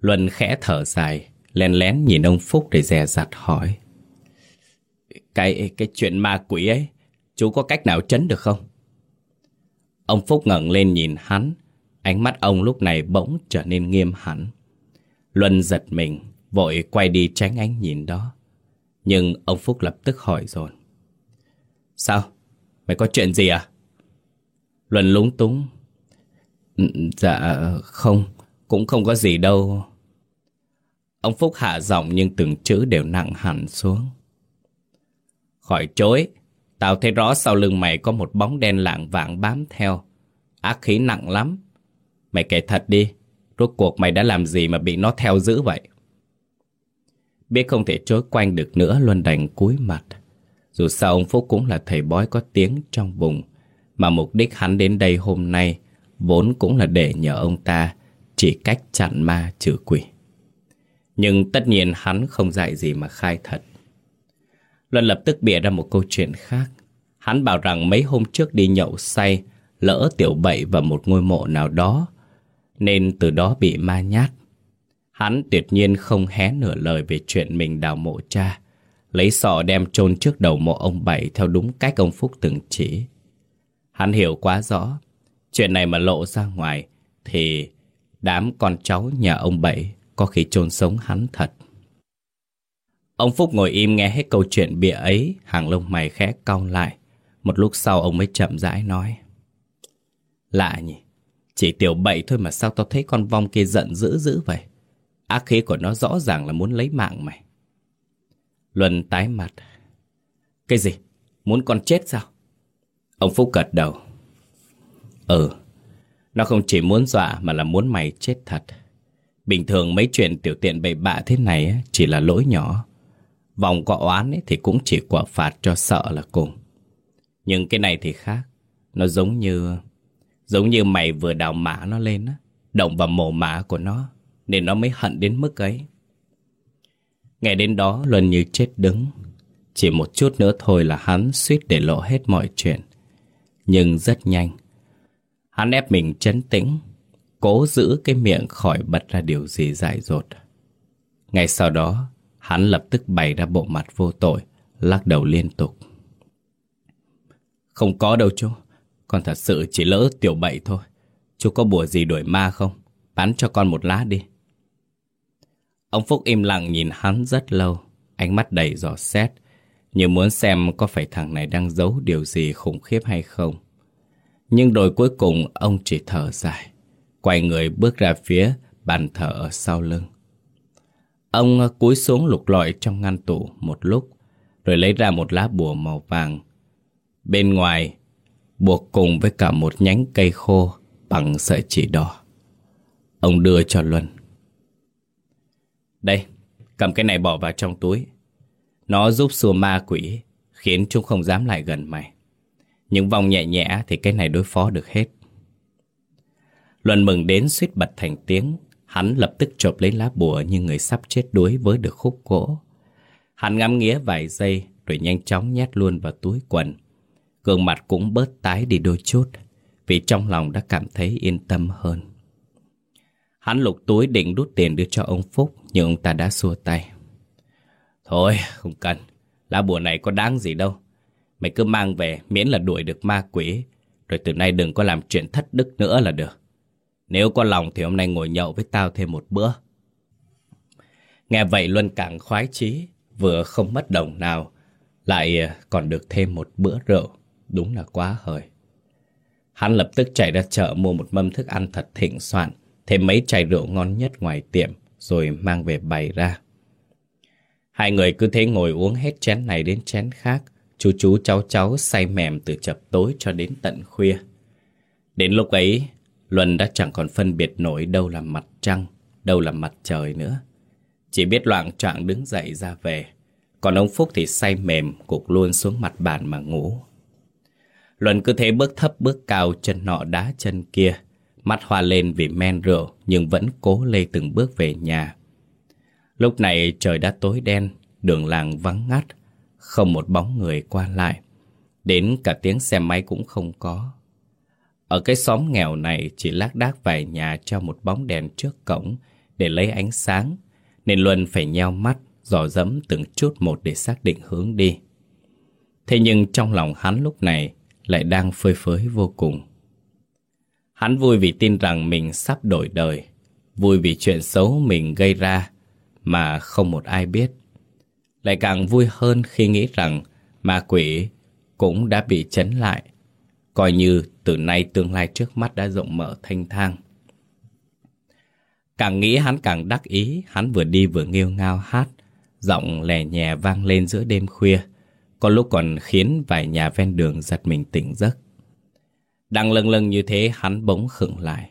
Luân khẽ thở dài, len lén nhìn ông Phúc để dè dặt hỏi. Cái cái chuyện ma quỷ ấy, chú có cách nào chấn được không? Ông Phúc ngẩng lên nhìn hắn, ánh mắt ông lúc này bỗng trở nên nghiêm hẳn. Luân giật mình, vội quay đi tránh ánh nhìn đó. Nhưng ông Phúc lập tức hỏi rồi. Sao? Mày có chuyện gì à? Luân lúng túng. Ừ, dạ không, cũng không có gì đâu. Ông Phúc hạ giọng nhưng từng chữ đều nặng hẳn xuống. Khỏi chối, tao thấy rõ sau lưng mày có một bóng đen lạng vạng bám theo. Ác khí nặng lắm. Mày kể thật đi, rốt cuộc mày đã làm gì mà bị nó theo dữ vậy? Biết không thể chối quanh được nữa Luân đành cúi mặt. Dù sao ông Phúc cũng là thầy bói có tiếng trong vùng. Mà mục đích hắn đến đây hôm nay vốn cũng là để nhờ ông ta chỉ cách chặn ma trừ quỷ. Nhưng tất nhiên hắn không dạy gì mà khai thật. Luân lập tức bịa ra một câu chuyện khác. Hắn bảo rằng mấy hôm trước đi nhậu say, lỡ tiểu bậy vào một ngôi mộ nào đó, nên từ đó bị ma nhát. Hắn tuyệt nhiên không hé nửa lời về chuyện mình đào mộ cha, lấy sọ đem chôn trước đầu mộ ông Bảy theo đúng cách ông Phúc từng chỉ. Hắn hiểu quá rõ, chuyện này mà lộ ra ngoài thì đám con cháu nhà ông Bảy có khi chôn sống hắn thật. Ông Phúc ngồi im nghe hết câu chuyện bịa ấy, hàng lông mày khẽ cong lại. Một lúc sau ông mới chậm rãi nói. Lạ nhỉ, chỉ tiểu bậy thôi mà sao tao thấy con vong kia giận dữ dữ vậy? Ác khí của nó rõ ràng là muốn lấy mạng mày. Luân tái mặt. Cái gì? Muốn con chết sao? Ông Phúc gật đầu. Ừ, nó không chỉ muốn dọa mà là muốn mày chết thật. Bình thường mấy chuyện tiểu tiện bậy bạ thế này chỉ là lỗi nhỏ. Vòng có oán ấy thì cũng chỉ quả phạt cho sợ là cùng. Nhưng cái này thì khác. Nó giống như... Giống như mày vừa đào mã nó lên á. Động vào mồ mã của nó. Nên nó mới hận đến mức ấy. nghe đến đó Luân như chết đứng. Chỉ một chút nữa thôi là hắn suýt để lộ hết mọi chuyện. Nhưng rất nhanh. Hắn ép mình chấn tĩnh. Cố giữ cái miệng khỏi bật ra điều gì dại dột. Ngay sau đó, Hắn lập tức bày ra bộ mặt vô tội, lắc đầu liên tục. Không có đâu chú, con thật sự chỉ lỡ tiểu bậy thôi. Chú có bùa gì đuổi ma không? Bán cho con một lá đi. Ông Phúc im lặng nhìn hắn rất lâu, ánh mắt đầy giò xét, như muốn xem có phải thằng này đang giấu điều gì khủng khiếp hay không. Nhưng rồi cuối cùng ông chỉ thở dài, quay người bước ra phía bàn thờ ở sau lưng. Ông ờ, cúi xuống lục lọi trong ngăn tủ một lúc, rồi lấy ra một lá bùa màu vàng. Bên ngoài, buộc cùng với cả một nhánh cây khô bằng sợi chỉ đỏ. Ông đưa cho Luân. Đây, cầm cái này bỏ vào trong túi. Nó giúp xua ma quỷ, khiến chúng không dám lại gần mày. Những vòng nhẹ nhẹ thì cái này đối phó được hết. Luân mừng đến suýt bật thành tiếng, Hắn lập tức chộp lấy lá bùa như người sắp chết đuối với được khúc gỗ. Hắn ngắm nghía vài giây rồi nhanh chóng nhét luôn vào túi quần. Gương mặt cũng bớt tái đi đôi chút vì trong lòng đã cảm thấy yên tâm hơn. Hắn lục túi định đút tiền đưa cho ông Phúc, nhưng ông ta đã xua tay. Thôi, không cần. Lá bùa này có đáng gì đâu. Mày cứ mang về miễn là đuổi được ma quỷ, rồi từ nay đừng có làm chuyện thất đức nữa là được. Nếu có lòng thì hôm nay ngồi nhậu với tao thêm một bữa. Nghe vậy Luân càng khoái chí, vừa không mất đồng nào, lại ờ, còn được thêm một bữa rượu. Đúng là quá hời. Hắn lập tức chạy ra chợ mua một mâm thức ăn thật thịnh soạn, thêm mấy chai rượu ngon nhất ngoài tiệm, rồi mang về bày ra. Hai người cứ thế ngồi uống hết chén này đến chén khác, chú chú cháu cháu say mềm từ chập tối cho đến tận khuya. Đến lúc ấy, Luân đã chẳng còn phân biệt nổi đâu là mặt trăng, đâu là mặt trời nữa. Chỉ biết loạn trạng đứng dậy ra về, còn ông Phúc thì say mềm, cục luôn xuống mặt bàn mà ngủ. Luân cứ thế bước thấp bước cao chân nọ đá chân kia, mắt hoa lên vì men rượu nhưng vẫn cố lê từng bước về nhà. Lúc này trời đã tối đen, đường làng vắng ngắt, không một bóng người qua lại. Đến cả tiếng xe máy cũng không có. Ở cái xóm nghèo này chỉ lác đác vài nhà cho một bóng đèn trước cổng để lấy ánh sáng, nên Luân phải nheo mắt, dò dẫm từng chút một để xác định hướng đi. Thế nhưng trong lòng hắn lúc này lại đang phơi phới vô cùng. Hắn vui vì tin rằng mình sắp đổi đời, vui vì chuyện xấu mình gây ra mà không một ai biết. Lại càng vui hơn khi nghĩ rằng ma quỷ cũng đã bị chấn lại, coi như từ nay tương lai trước mắt đã rộng mở thanh thang. Càng nghĩ hắn càng đắc ý, hắn vừa đi vừa nghêu ngao hát, giọng lè nhẹ vang lên giữa đêm khuya, có lúc còn khiến vài nhà ven đường giật mình tỉnh giấc. Đang lâng lâng như thế hắn bỗng khựng lại.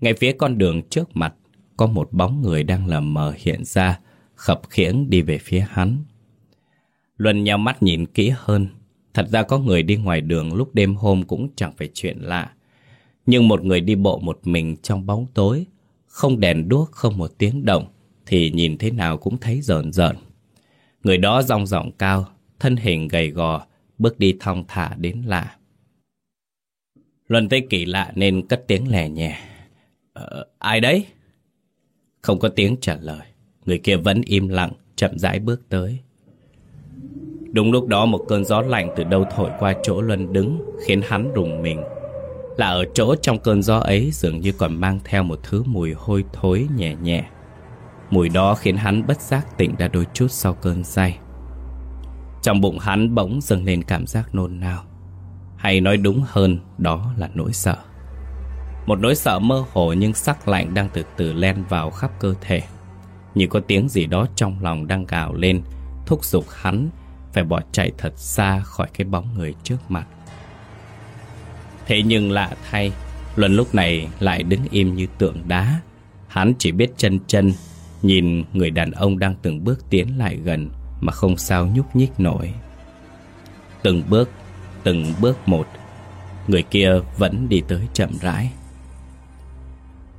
Ngay phía con đường trước mặt có một bóng người đang lờ mờ hiện ra, khập khiễng đi về phía hắn. Luân nhau mắt nhìn kỹ hơn, thật ra có người đi ngoài đường lúc đêm hôm cũng chẳng phải chuyện lạ. Nhưng một người đi bộ một mình trong bóng tối, không đèn đuốc không một tiếng động, thì nhìn thế nào cũng thấy rợn rợn. Người đó rong rộng cao, thân hình gầy gò, bước đi thong thả đến lạ. Luân thấy kỳ lạ nên cất tiếng lè nhẹ. Ờ, ai đấy? Không có tiếng trả lời. Người kia vẫn im lặng, chậm rãi bước tới. Đúng lúc đó một cơn gió lạnh từ đâu thổi qua chỗ Luân đứng, khiến hắn rùng mình. Là ở chỗ trong cơn gió ấy dường như còn mang theo một thứ mùi hôi thối nhẹ nhẹ. Mùi đó khiến hắn bất giác tỉnh ra đôi chút sau cơn say. Trong bụng hắn bỗng dâng lên cảm giác nôn nao. Hay nói đúng hơn, đó là nỗi sợ. Một nỗi sợ mơ hồ nhưng sắc lạnh đang từ từ len vào khắp cơ thể. Như có tiếng gì đó trong lòng đang gào lên, thúc giục hắn phải bỏ chạy thật xa khỏi cái bóng người trước mặt. Thế nhưng lạ thay, Luân lúc này lại đứng im như tượng đá. Hắn chỉ biết chân chân, nhìn người đàn ông đang từng bước tiến lại gần mà không sao nhúc nhích nổi. Từng bước, từng bước một, người kia vẫn đi tới chậm rãi.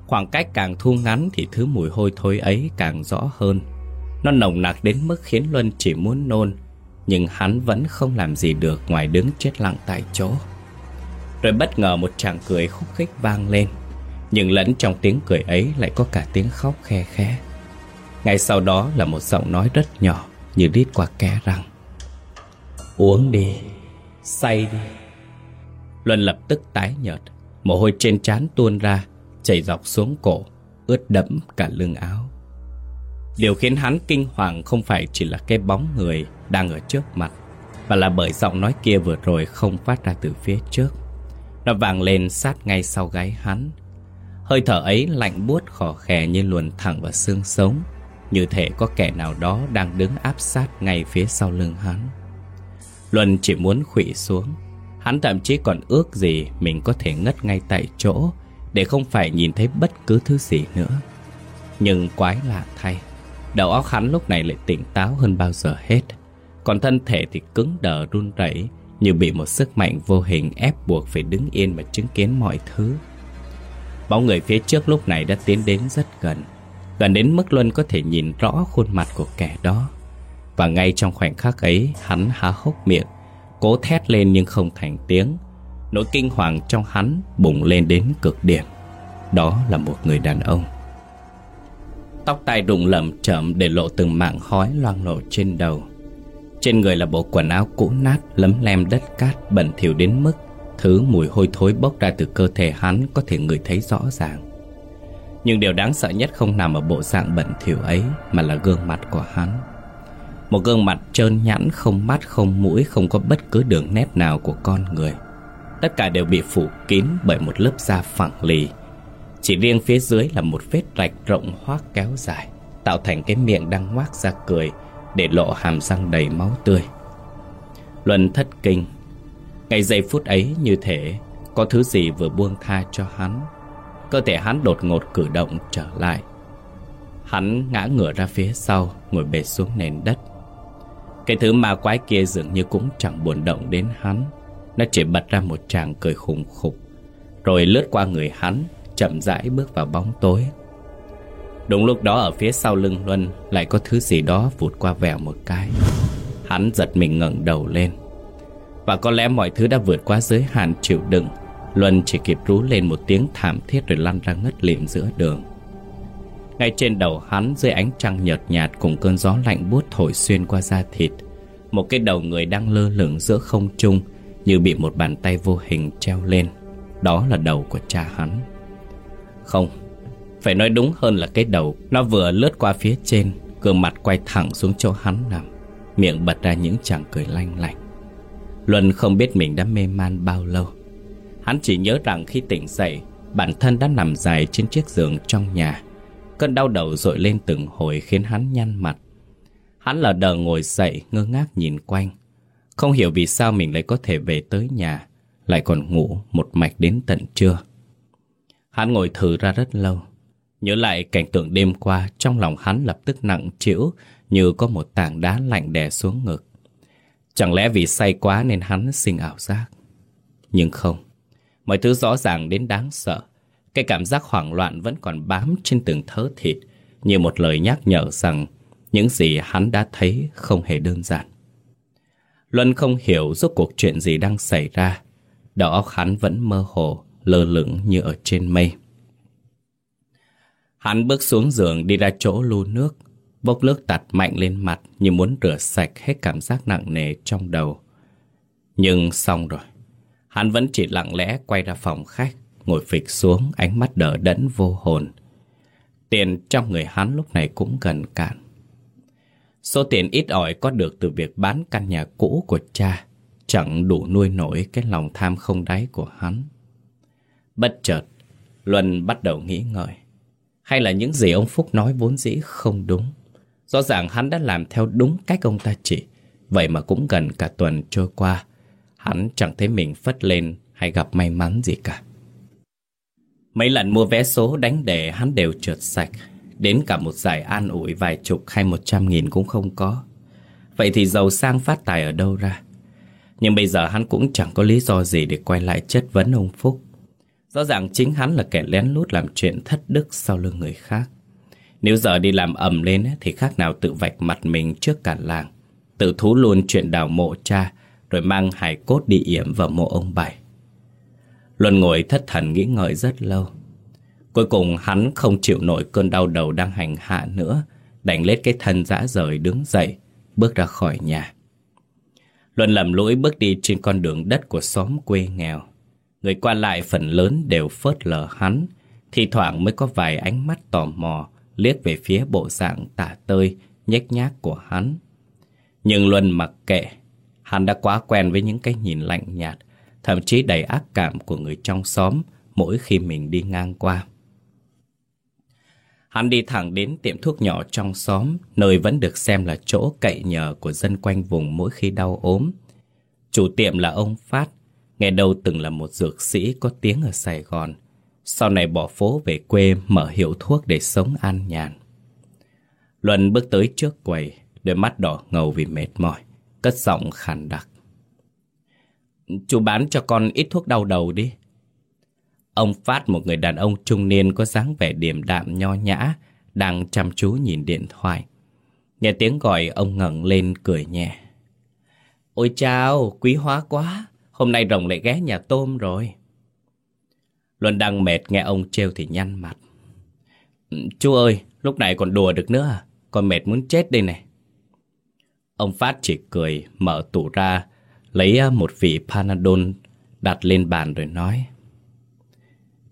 Khoảng cách càng thu ngắn thì thứ mùi hôi thối ấy càng rõ hơn. Nó nồng nặc đến mức khiến Luân chỉ muốn nôn, nhưng hắn vẫn không làm gì được ngoài đứng chết lặng tại chỗ. Rồi bất ngờ một chàng cười khúc khích vang lên, nhưng lẫn trong tiếng cười ấy lại có cả tiếng khóc khe khẽ. Ngay sau đó là một giọng nói rất nhỏ như đít qua kẽ răng. Uống đi, say đi. Luân lập tức tái nhợt, mồ hôi trên trán tuôn ra, chảy dọc xuống cổ, ướt đẫm cả lưng áo. Điều khiến hắn kinh hoàng không phải chỉ là cái bóng người đang ở trước mặt, mà là bởi giọng nói kia vừa rồi không phát ra từ phía trước. Nó vang lên sát ngay sau gáy hắn. Hơi thở ấy lạnh buốt khò khè như luồn thẳng vào xương sống, như thể có kẻ nào đó đang đứng áp sát ngay phía sau lưng hắn. Luân chỉ muốn khủy xuống, hắn thậm chí còn ước gì mình có thể ngất ngay tại chỗ để không phải nhìn thấy bất cứ thứ gì nữa. Nhưng quái lạ thay, đầu óc hắn lúc này lại tỉnh táo hơn bao giờ hết. Còn thân thể thì cứng đờ run rẩy như bị một sức mạnh vô hình ép buộc phải đứng yên mà chứng kiến mọi thứ. Bóng người phía trước lúc này đã tiến đến rất gần, gần đến mức Luân có thể nhìn rõ khuôn mặt của kẻ đó. Và ngay trong khoảnh khắc ấy, hắn há hốc miệng, cố thét lên nhưng không thành tiếng, Nỗi kinh hoàng trong hắn bùng lên đến cực điểm. Đó là một người đàn ông. Tóc tai đụng lầm chậm để lộ từng mạng hói loang lộ trên đầu. Trên người là bộ quần áo cũ nát lấm lem đất cát bẩn thỉu đến mức Thứ mùi hôi thối bốc ra từ cơ thể hắn có thể người thấy rõ ràng. Nhưng điều đáng sợ nhất không nằm ở bộ dạng bẩn thỉu ấy Mà là gương mặt của hắn. Một gương mặt trơn nhẵn, không mắt, không mũi Không có bất cứ đường nét nào của con người. Tất cả đều bị phủ kín bởi một lớp da phẳng lì. Chỉ riêng phía dưới là một vết rạch rộng hoác kéo dài Tạo thành cái miệng đang ngoác ra cười Để lộ hàm răng đầy máu tươi. Luân thất kinh. Ngày giây phút ấy như thể Có thứ gì vừa buông tha cho hắn? Cơ thể hắn đột ngột cử động trở lại. Hắn ngã ngửa ra phía sau Ngồi bệt xuống nền đất. Cái thứ ma quái kia dường như cũng chẳng buồn động đến hắn. Nó chỉ bật ra một tràng cười khủng khục, Rồi lướt qua người hắn, Chậm rãi bước vào bóng tối. Đúng lúc đó ở phía sau lưng Luân Lại có thứ gì đó vụt qua vèo một cái. Hắn giật mình ngẩng đầu lên. Và có lẽ mọi thứ đã vượt qua giới hạn chịu đựng. Luân chỉ kịp rú lên một tiếng thảm thiết Rồi lăn ra ngất lịm giữa đường. Ngay trên đầu hắn dưới ánh trăng nhợt nhạt Cùng cơn gió lạnh buốt thổi xuyên qua da thịt, Một cái đầu người đang lơ lửng giữa không trung như bị một bàn tay vô hình treo lên. Đó là đầu của cha hắn. Không, Phải nói đúng hơn là cái đầu. Nó vừa lướt qua phía trên, Gương mặt quay thẳng xuống chỗ hắn nằm, Miệng bật ra những chàng cười lanh lạnh Luân không biết mình đã mê man bao lâu. Hắn chỉ nhớ rằng khi tỉnh dậy, Bản thân đã nằm dài trên chiếc giường trong nhà Cơn đau đầu dội lên từng hồi khiến hắn nhăn mặt. Hắn lờ đờ ngồi dậy, ngơ ngác nhìn quanh. Không hiểu vì sao mình lại có thể về tới nhà, Lại còn ngủ một mạch đến tận trưa. Hắn ngồi thử ra rất lâu, Nhớ lại cảnh tượng đêm qua, Trong lòng hắn lập tức nặng trĩu Như có một tảng đá lạnh đè xuống ngực. Chẳng lẽ vì say quá nên hắn sinh ảo giác? Nhưng không, Mọi thứ rõ ràng đến đáng sợ. Cái cảm giác hoảng loạn vẫn còn bám trên từng thớ thịt Như một lời nhắc nhở rằng Những gì hắn đã thấy không hề đơn giản Luân không hiểu rốt cuộc chuyện gì đang xảy ra. Đầu óc hắn vẫn mơ hồ, lơ lửng như ở trên mây. Hắn bước xuống giường đi ra chỗ lu nước, bốc nước tạt mạnh lên mặt như muốn rửa sạch hết cảm giác nặng nề trong đầu. Nhưng xong rồi, hắn vẫn chỉ lặng lẽ quay ra phòng khách, ngồi phịch xuống ánh mắt đỡ đẫn vô hồn. Tiền trong người hắn lúc này cũng gần cạn. Số tiền ít ỏi có được từ việc bán căn nhà cũ của cha chẳng đủ nuôi nổi cái lòng tham không đáy của hắn. Bất chợt, Luân bắt đầu nghĩ ngợi. Hay là những gì ông Phúc nói vốn dĩ không đúng. Rõ ràng hắn đã làm theo đúng cách ông ta chỉ. Vậy mà cũng gần cả tuần trôi qua, hắn chẳng thấy mình phất lên hay gặp may mắn gì cả. Mấy lần mua vé số đánh đề, hắn đều trượt sạch. Đến cả một giải an ủi vài chục hay một trăm nghìn cũng không có. Vậy thì giàu sang phát tài ở đâu ra? Nhưng bây giờ hắn cũng chẳng có lý do gì để quay lại chất vấn ông Phúc. Rõ ràng chính hắn là kẻ lén lút làm chuyện thất đức sau lưng người khác. Nếu giờ đi làm ầm lên thì khác nào tự vạch mặt mình trước cả làng, Tự thú luôn chuyện đào mộ cha, Rồi mang hài cốt đi yểm vào mộ ông Bảy. Luân ngồi thất thần nghĩ ngợi rất lâu Cuối cùng hắn không chịu nổi cơn đau đầu đang hành hạ nữa, đành lết cái thân dã rời đứng dậy, bước ra khỏi nhà. Luân lầm lũi bước đi trên con đường đất của xóm quê nghèo. Người qua lại phần lớn đều phớt lờ hắn, thì thoảng mới có vài ánh mắt tò mò liếc về phía bộ dạng tả tơi, nhếch nhác của hắn. Nhưng Luân mặc kệ, hắn đã quá quen với những cái nhìn lạnh nhạt, thậm chí đầy ác cảm của người trong xóm mỗi khi mình đi ngang qua. Hắn đi thẳng đến tiệm thuốc nhỏ trong xóm, nơi vẫn được xem là chỗ cậy nhờ của dân quanh vùng mỗi khi đau ốm. Chủ tiệm là ông Phát, nghe đâu từng là một dược sĩ có tiếng ở Sài Gòn. Sau này bỏ phố về quê mở hiệu thuốc để sống an nhàn. Luân bước tới trước quầy, đôi mắt đỏ ngầu vì mệt mỏi, cất giọng khàn đặc. Chú bán cho con ít thuốc đau đầu đi. Ông Phát một người đàn ông trung niên có dáng vẻ điềm đạm nho nhã, đang chăm chú nhìn điện thoại. Nghe tiếng gọi ông ngẩng lên cười nhẹ. Ôi chào, quý hóa quá, hôm nay rồng lại ghé nhà tôm rồi. Luân đang mệt nghe ông trêu thì nhăn mặt. Ừ, chú ơi, lúc này còn đùa được nữa à? Con mệt muốn chết đây này. Ông Phát chỉ cười, mở tủ ra, lấy à, một vị Panadol đặt lên bàn rồi nói.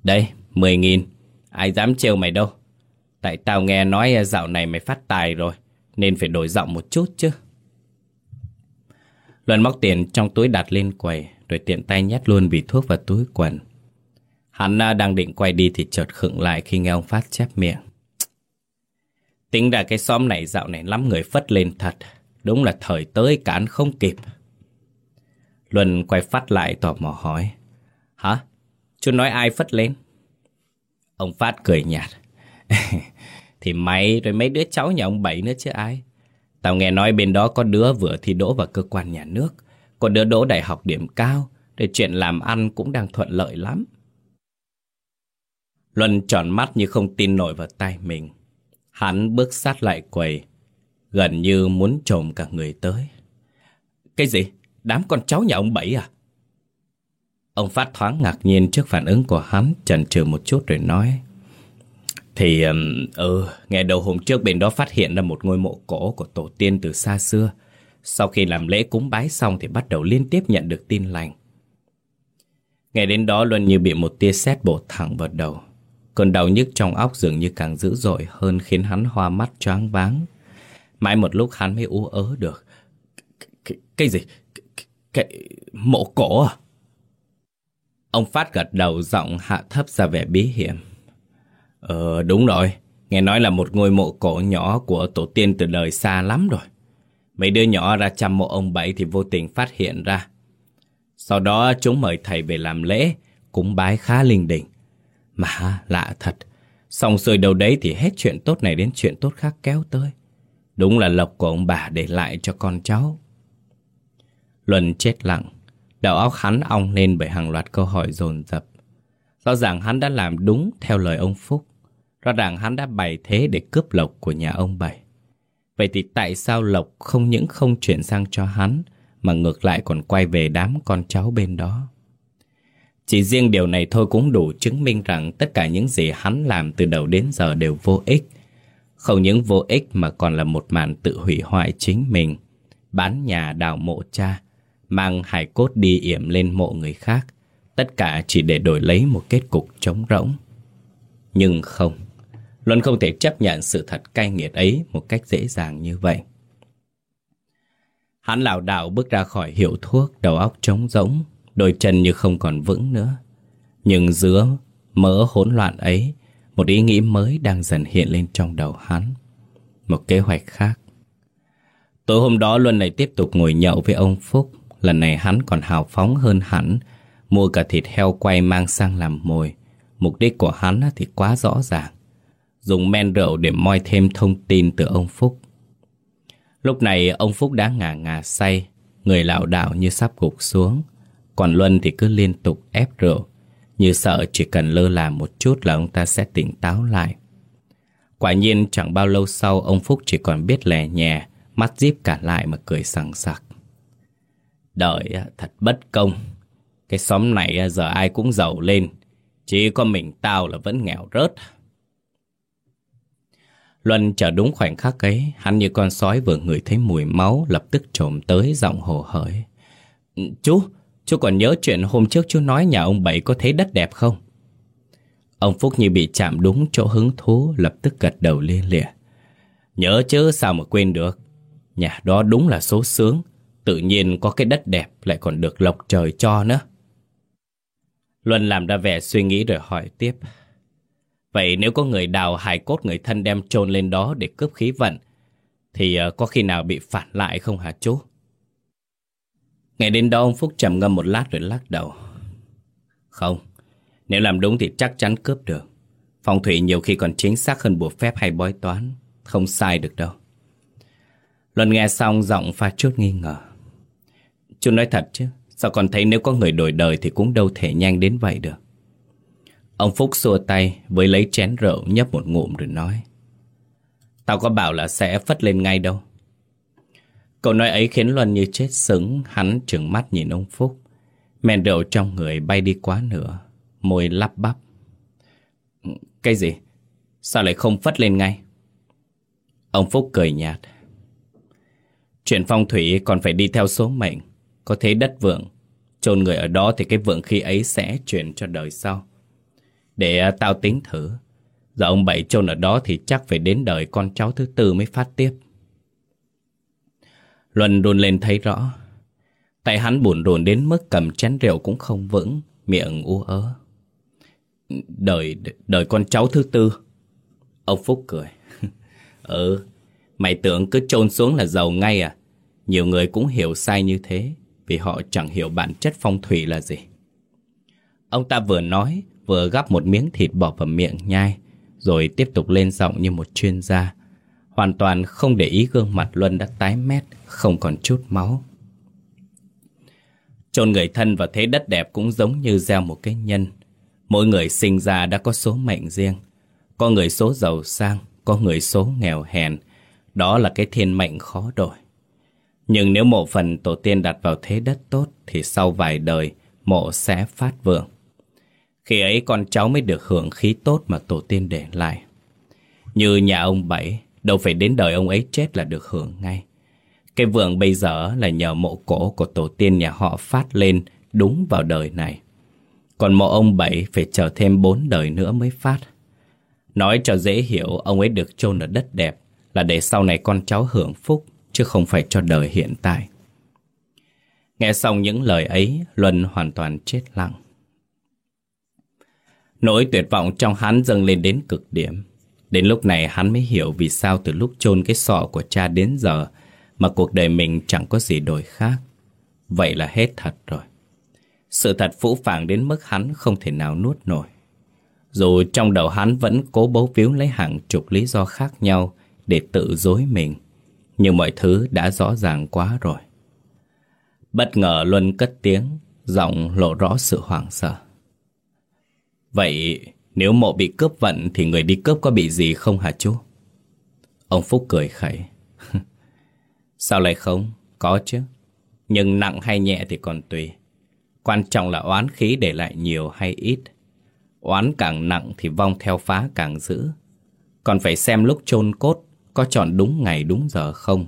Đây, 10 nghìn, ai dám trêu mày đâu. Tại tao nghe nói à, dạo này mày phát tài rồi, nên phải đổi giọng một chút chứ. Luân móc tiền trong túi đặt lên quầy, rồi tiện tay nhét luôn vị thuốc vào túi quần. Hắn à, đang định quay đi thì chợt khựng lại khi nghe ông Phát chép miệng. Tính ra cái xóm này dạo này lắm người phất lên thật. Đúng là thời tới cản không kịp. Luân quay phát lại tò mò hỏi. Hả? Chú nói ai phất lên? Ông Phát cười nhạt. [LAUGHS] thì mày rồi mấy đứa cháu nhà ông Bảy nữa chứ ai. Tao nghe nói bên đó có đứa vừa thi đỗ vào cơ quan nhà nước. Có đứa đỗ đại học điểm cao. Để chuyện làm ăn cũng đang thuận lợi lắm. Luân tròn mắt như không tin nổi vào tay mình. Hắn bước sát lại quầy, gần như muốn trồm cả người tới. Cái gì? Đám con cháu nhà ông Bảy à? Ông Phát thoáng ngạc nhiên trước phản ứng của hắn, chần chừ một chút rồi nói. Thì, ừ, nghe đầu hôm trước bên đó phát hiện ra một ngôi mộ cổ của tổ tiên từ xa xưa. Sau khi làm lễ cúng bái xong thì bắt đầu liên tiếp nhận được tin lành. Nghe đến đó Luân như bị một tia sét bổ thẳng vào đầu. Cơn đau nhức trong óc dường như càng dữ dội hơn khiến hắn hoa mắt choáng váng. Mãi một lúc hắn mới ú ớ được. C cái gì? Cái, mộ cổ à? Ông Phát gật đầu giọng hạ thấp ra vẻ bí hiểm. Ờ đúng rồi, nghe nói là một ngôi mộ cổ nhỏ của tổ tiên từ đời xa lắm rồi. Mấy đứa nhỏ ra chăm mộ ông Bảy thì vô tình phát hiện ra. Sau đó chúng mời thầy về làm lễ, cúng bái khá linh đình. Mà lạ thật, xong xuôi đầu đấy thì hết chuyện tốt này đến chuyện tốt khác kéo tới. Đúng là lộc của ông bà để lại cho con cháu. Luân chết lặng, đầu óc hắn ong lên bởi hàng loạt câu hỏi dồn dập. Rõ ràng hắn đã làm đúng theo lời ông Phúc. Rõ ràng hắn đã bày thế để cướp lộc của nhà ông Bảy. Vậy thì tại sao lộc không những không chuyển sang cho hắn, mà ngược lại còn quay về đám con cháu bên đó? Chỉ riêng điều này thôi cũng đủ chứng minh rằng tất cả những gì hắn làm từ đầu đến giờ đều vô ích. Không những vô ích mà còn là một màn tự hủy hoại chính mình. Bán nhà đào mộ cha, mang hài cốt đi yểm lên mộ người khác. Tất cả chỉ để đổi lấy một kết cục trống rỗng. Nhưng không, Luân không thể chấp nhận sự thật cay nghiệt ấy một cách dễ dàng như vậy. Hắn lảo đảo bước ra khỏi hiệu thuốc, đầu óc trống rỗng, đôi chân như không còn vững nữa. Nhưng giữa mớ hỗn loạn ấy, một ý nghĩ mới đang dần hiện lên trong đầu hắn. Một kế hoạch khác. Tối hôm đó Luân này tiếp tục ngồi nhậu với ông Phúc. Lần này hắn còn hào phóng hơn hẳn, mua cả thịt heo quay mang sang làm mồi. Mục đích của hắn thì quá rõ ràng. Dùng men rượu để moi thêm thông tin từ ông Phúc. Lúc này ông Phúc đã ngả ngả say, người lảo đảo như sắp gục xuống. Còn Luân thì cứ liên tục ép rượu, như sợ chỉ cần lơ là một chút là ông ta sẽ tỉnh táo lại. Quả nhiên chẳng bao lâu sau ông Phúc chỉ còn biết lè nhẹ, mắt díp cả lại mà cười sằng sặc. Đời thật bất công. Cái xóm này giờ ai cũng giàu lên, chỉ có mình tao là vẫn nghèo rớt. Luân chờ đúng khoảnh khắc ấy, hắn như con sói vừa ngửi thấy mùi máu lập tức trồm tới giọng hồ hởi. Ừ, chú, Chú còn nhớ chuyện hôm trước chú nói nhà ông Bảy có thấy đất đẹp không? Ông Phúc như bị chạm đúng chỗ hứng thú lập tức gật đầu liên lịa. Nhớ chứ sao mà quên được. Nhà đó đúng là số sướng. Tự nhiên có cái đất đẹp lại còn được lộc trời cho nữa. Luân làm ra vẻ suy nghĩ rồi hỏi tiếp. Vậy nếu có người đào hài cốt người thân đem chôn lên đó để cướp khí vận, thì ờ, có khi nào bị phản lại không hả chú? Ngày đến đó ông Phúc trầm ngâm một lát rồi lắc đầu. Không, nếu làm đúng thì chắc chắn cướp được. Phong thủy nhiều khi còn chính xác hơn bùa phép hay bói toán. Không sai được đâu. Luân nghe xong giọng pha chút nghi ngờ. Chú nói thật chứ, sao còn thấy nếu có người đổi đời thì cũng đâu thể nhanh đến vậy được. Ông Phúc xua tay với lấy chén rượu nhấp một ngụm rồi nói. Tao có bảo là sẽ phất lên ngay đâu. Câu nói ấy khiến Luân như chết sững, hắn trừng mắt nhìn ông Phúc. Men rượu trong người bay đi quá nửa, môi lắp bắp. Cái gì? Sao lại không phất lên ngay? Ông Phúc cười nhạt. Chuyện phong thủy còn phải đi theo số mệnh. Có thế đất vượng, chôn người ở đó thì cái vượng khí ấy sẽ chuyển cho đời sau. Để à, tao tính thử. Giờ ông Bảy chôn ở đó thì chắc phải đến đời con cháu thứ tư mới phát tiếp. Luân đun lên thấy rõ. Tay hắn buồn rồn đến mức cầm chén rượu cũng không vững, miệng u ớ. Đời, đời con cháu thứ tư. Ông Phúc cười. [LAUGHS] ừ, mày tưởng cứ trôn xuống là giàu ngay à? Nhiều người cũng hiểu sai như thế, vì họ chẳng hiểu bản chất phong thủy là gì. Ông ta vừa nói, vừa gắp một miếng thịt bỏ vào miệng nhai, rồi tiếp tục lên giọng như một chuyên gia. Hoàn toàn không để ý gương mặt Luân đã tái mét, không còn chút máu. Chôn người thân vào thế đất đẹp cũng giống như gieo một cái nhân. Mỗi người sinh ra đã có số mệnh riêng. Có người số giàu sang, có người số nghèo hèn. Đó là cái thiên mệnh khó đổi. Nhưng nếu mộ phần tổ tiên đặt vào thế đất tốt thì sau vài đời mộ sẽ phát vượng. Khi ấy con cháu mới được hưởng khí tốt mà tổ tiên để lại. Như nhà ông Bảy, đâu phải đến đời ông ấy chết là được hưởng ngay. Cái vượng bây giờ là nhờ mộ cổ của tổ tiên nhà họ phát lên đúng vào đời này. Còn mộ ông Bảy phải chờ thêm bốn đời nữa mới phát. Nói cho dễ hiểu, ông ấy được chôn ở đất đẹp là để sau này con cháu hưởng phúc, chứ không phải cho đời hiện tại. Nghe xong những lời ấy, Luân hoàn toàn chết lặng. Nỗi tuyệt vọng trong hắn dâng lên đến cực điểm. Đến lúc này hắn mới hiểu vì sao từ lúc chôn cái sọ của cha đến giờ mà cuộc đời mình chẳng có gì đổi khác. Vậy là hết thật rồi. Sự thật phũ phàng đến mức hắn không thể nào nuốt nổi. Dù trong đầu hắn vẫn cố bấu víu lấy hàng chục lý do khác nhau để tự dối mình. Nhưng mọi thứ đã rõ ràng quá rồi. Bất ngờ Luân cất tiếng, giọng lộ rõ sự hoảng sợ. Vậy nếu mộ bị cướp vận thì người đi cướp có bị gì không hả chú? Ông Phúc cười khẩy. [LAUGHS] Sao lại không? Có chứ. Nhưng nặng hay nhẹ thì còn tùy. Quan trọng là oán khí để lại nhiều hay ít. Oán càng nặng thì vong theo phá càng dữ. Còn phải xem lúc chôn cốt có chọn đúng ngày đúng giờ không.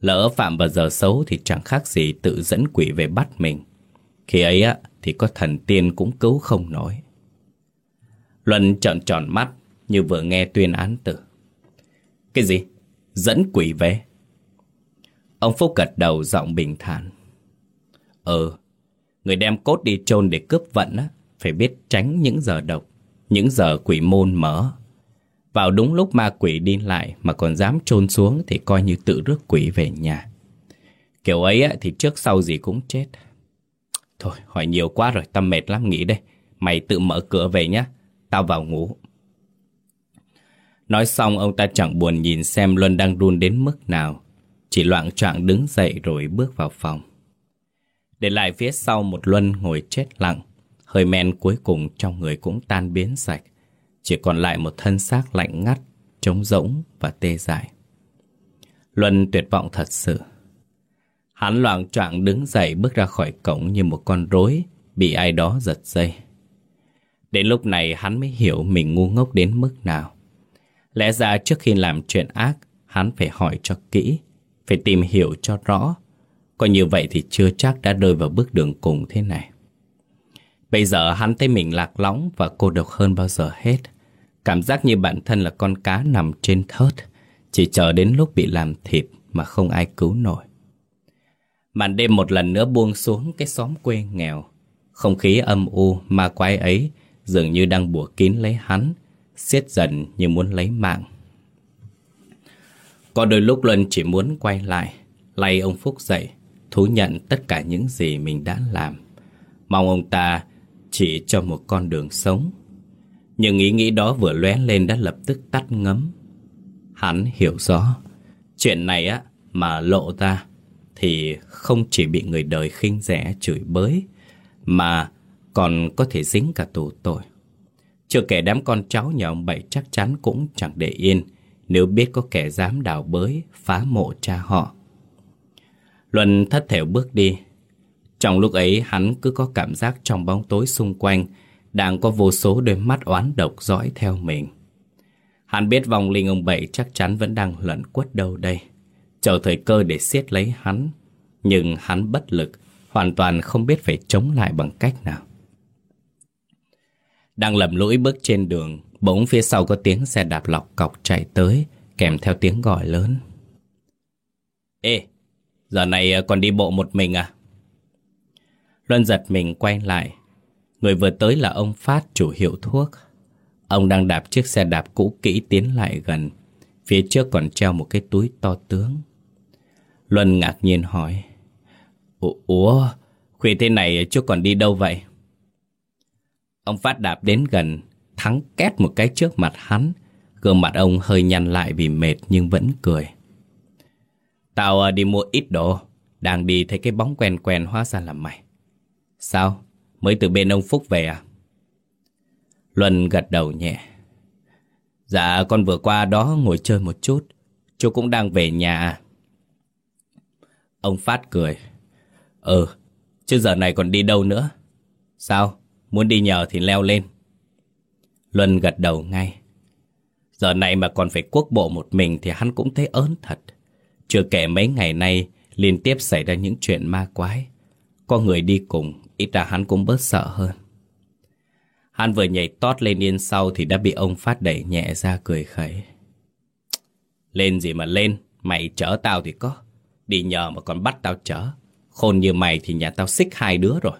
Lỡ phạm vào giờ xấu thì chẳng khác gì tự dẫn quỷ về bắt mình. Khi ấy á, thì có thần tiên cũng cứu không nổi. Luân trợn tròn mắt như vừa nghe tuyên án tử. Cái gì? Dẫn quỷ về? Ông Phúc gật đầu giọng bình thản. Ừ, người đem cốt đi chôn để cướp vận á, phải biết tránh những giờ độc, những giờ quỷ môn mở. Vào đúng lúc ma quỷ đi lại mà còn dám chôn xuống thì coi như tự rước quỷ về nhà. Kiểu ấy thì trước sau gì cũng chết. Thôi, hỏi nhiều quá rồi, tâm mệt lắm nghỉ đây. Mày tự mở cửa về nhá, tao vào ngủ. Nói xong ông ta chẳng buồn nhìn xem Luân đang run đến mức nào. Chỉ loạn choạng đứng dậy rồi bước vào phòng. Để lại phía sau một Luân ngồi chết lặng. Hơi men cuối cùng trong người cũng tan biến sạch. Chỉ còn lại một thân xác lạnh ngắt, trống rỗng và tê dại. Luân tuyệt vọng thật sự. Hắn loạn choạng đứng dậy bước ra khỏi cổng như một con rối bị ai đó giật dây. Đến lúc này hắn mới hiểu mình ngu ngốc đến mức nào. Lẽ ra trước khi làm chuyện ác, hắn phải hỏi cho kỹ, phải tìm hiểu cho rõ. Còn như vậy thì chưa chắc đã rơi vào bước đường cùng thế này. Bây giờ hắn thấy mình lạc lõng và cô độc hơn bao giờ hết. Cảm giác như bản thân là con cá nằm trên thớt, chỉ chờ đến lúc bị làm thịt mà không ai cứu nổi. Màn đêm một lần nữa buông xuống cái xóm quê nghèo. Không khí âm u, ma quái ấy dường như đang bủa kín lấy hắn, siết dần như muốn lấy mạng. Có đôi lúc Luân chỉ muốn quay lại, lay ông Phúc dậy, thú nhận tất cả những gì mình đã làm. Mong ông ta chỉ cho một con đường sống. Nhưng ý nghĩ đó vừa lóe lên đã lập tức tắt ngấm. Hắn hiểu rõ, chuyện này á mà lộ ra thì không chỉ bị người đời khinh rẻ chửi bới, mà còn có thể dính cả tù tội. Chưa kể đám con cháu nhà ông Bảy chắc chắn cũng chẳng để yên nếu biết có kẻ dám đào bới, phá mộ cha họ. Luân thất thểu bước đi. Trong lúc ấy hắn cứ có cảm giác trong bóng tối xung quanh đang có vô số đôi mắt oán độc dõi theo mình. Hắn biết vòng linh ông Bảy chắc chắn vẫn đang lẩn quất đâu đây. Chờ thời cơ để siết lấy hắn. Nhưng hắn bất lực, hoàn toàn không biết phải chống lại bằng cách nào. Đang lầm lũi bước trên đường, bỗng phía sau có tiếng xe đạp lọc cọc chạy tới, kèm theo tiếng gọi lớn. Ê, giờ này ờ, còn đi bộ một mình à? Luân giật mình quay lại. Người vừa tới là ông Phát chủ hiệu thuốc. Ông đang đạp chiếc xe đạp cũ kỹ tiến lại gần. Phía trước còn treo một cái túi to tướng. Luân ngạc nhiên hỏi. Ủa, khuya thế này chú còn đi đâu vậy? Ông Phát đạp đến gần, thắng két một cái trước mặt hắn. Gương mặt ông hơi nhăn lại vì mệt nhưng vẫn cười. Tao à, đi mua ít đồ, đang đi thấy cái bóng quen quen hóa ra là mày. Sao? Mới từ bên ông Phúc về à? Luân gật đầu nhẹ. Dạ con vừa qua đó ngồi chơi một chút. Chú cũng đang về nhà. À? Ông Phát cười. Ừ, chứ giờ này còn đi đâu nữa? Sao? Muốn đi nhờ thì leo lên. Luân gật đầu ngay. Giờ này mà còn phải quốc bộ một mình thì hắn cũng thấy ớn thật. Chưa kể mấy ngày nay liên tiếp xảy ra những chuyện ma quái. Có người đi cùng, ít ra hắn cũng bớt sợ hơn. Hắn vừa nhảy tót lên yên sau thì đã bị ông Phát đẩy nhẹ ra cười khẩy. Lên gì mà lên, mày chở tao thì có. Đi nhờ mà còn bắt tao chở. Khôn như mày thì nhà tao xích hai đứa rồi.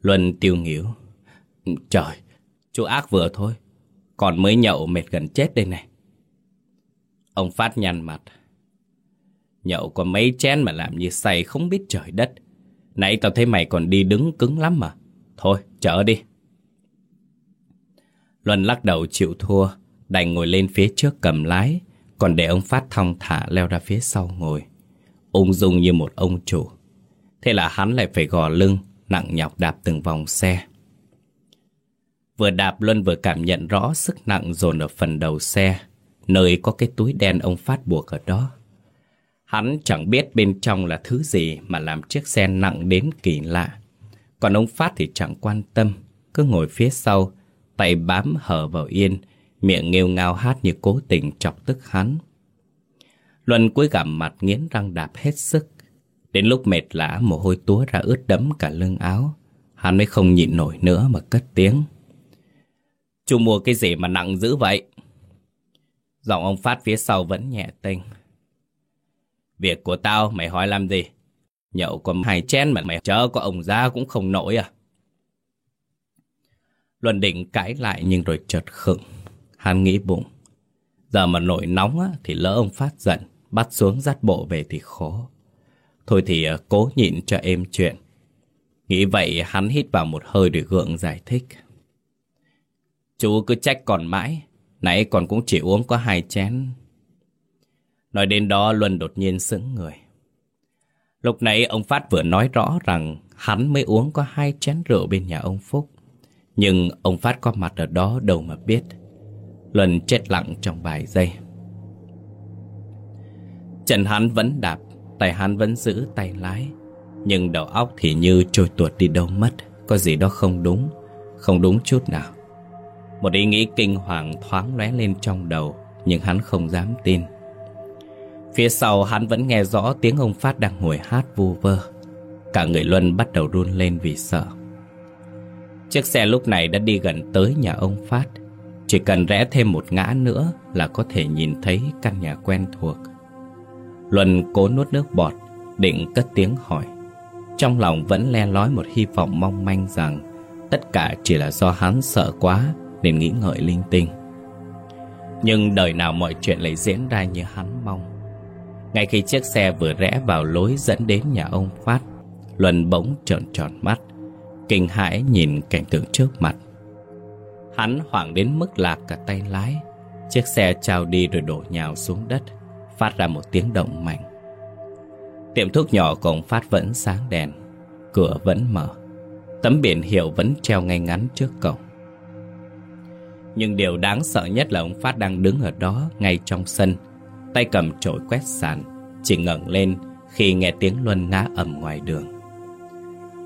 Luân tiêu nghỉu. Trời, chú ác vừa thôi. Còn mới nhậu mệt gần chết đây này. Ông Phát nhăn mặt. Nhậu có mấy chén mà làm như say không biết trời đất. Nãy tao thấy mày còn đi đứng cứng lắm mà. Thôi, chở đi. Luân lắc đầu chịu thua, đành ngồi lên phía trước cầm lái, còn để ông Phát thong thả leo ra phía sau ngồi. Ung dung như một ông chủ. Thế là hắn lại phải gò lưng, nặng nhọc đạp từng vòng xe. Vừa đạp Luân vừa cảm nhận rõ sức nặng dồn ở phần đầu xe, nơi có cái túi đen ông Phát buộc ở đó. Hắn chẳng biết bên trong là thứ gì mà làm chiếc xe nặng đến kỳ lạ. Còn ông Phát thì chẳng quan tâm, cứ ngồi phía sau, tay bám hở vào yên, miệng nghêu ngao hát như cố tình chọc tức hắn. Luân cúi gặm mặt nghiến răng đạp hết sức. Đến lúc mệt lã mồ hôi túa ra ướt đẫm cả lưng áo, hắn mới không nhịn nổi nữa mà cất tiếng. Chú mua cái gì mà nặng dữ vậy? Giọng ông Phát phía sau vẫn nhẹ tênh. Việc của tao mày hỏi làm gì? Nhậu có hai chén mà mày chớ có ông ra cũng không nổi à? Luân định cãi lại nhưng rồi chợt khựng. Hắn nghĩ bụng. Giờ mà nổi nóng á, thì lỡ ông phát giận, bắt xuống dắt bộ về thì khó. Thôi thì ờ, cố nhịn cho êm chuyện. Nghĩ vậy hắn hít vào một hơi để gượng giải thích. Chú cứ trách còn mãi, nãy còn cũng chỉ uống có hai chén. Nói đến đó Luân đột nhiên sững người. Lúc nãy ông Phát vừa nói rõ rằng hắn mới uống có hai chén rượu bên nhà ông Phúc. Nhưng ông Phát có mặt ở đó đâu mà biết. Luân chết lặng trong vài giây. Chân hắn vẫn đạp, Tay hắn vẫn giữ tay lái. Nhưng đầu óc thì như trôi tuột đi đâu mất. Có gì đó không đúng Không đúng chút nào. Một ý nghĩ kinh hoàng thoáng lóe lên trong đầu, Nhưng hắn không dám tin. Phía sau hắn vẫn nghe rõ tiếng ông Phát đang ngồi hát vu vơ. Cả người Luân bắt đầu run lên vì sợ. Chiếc xe lúc này đã đi gần tới nhà ông Phát. Chỉ cần rẽ thêm một ngã nữa là có thể nhìn thấy căn nhà quen thuộc. Luân cố nuốt nước bọt, Định cất tiếng hỏi. Trong lòng vẫn le lói một hy vọng mong manh rằng Tất cả chỉ là do hắn sợ quá Nên nghĩ ngợi linh tinh. Nhưng đời nào mọi chuyện lại diễn ra như hắn mong. Ngay khi chiếc xe vừa rẽ vào lối dẫn đến nhà ông Phát Luân bỗng trợn tròn mắt kinh hãi nhìn cảnh tượng trước mặt. Hắn hoảng đến mức lạc cả tay lái. Chiếc xe trao đi rồi đổ nhào xuống đất, phát ra một tiếng động mạnh. Tiệm thuốc nhỏ của ông Phát vẫn sáng đèn, cửa vẫn mở. Tấm biển hiệu vẫn treo ngay ngắn trước cổng. Nhưng điều đáng sợ nhất là ông Phát đang đứng ở đó ngay trong sân, tay cầm chổi quét sàn, chỉ ngẩng lên khi nghe tiếng Luân ngã ầm ngoài đường.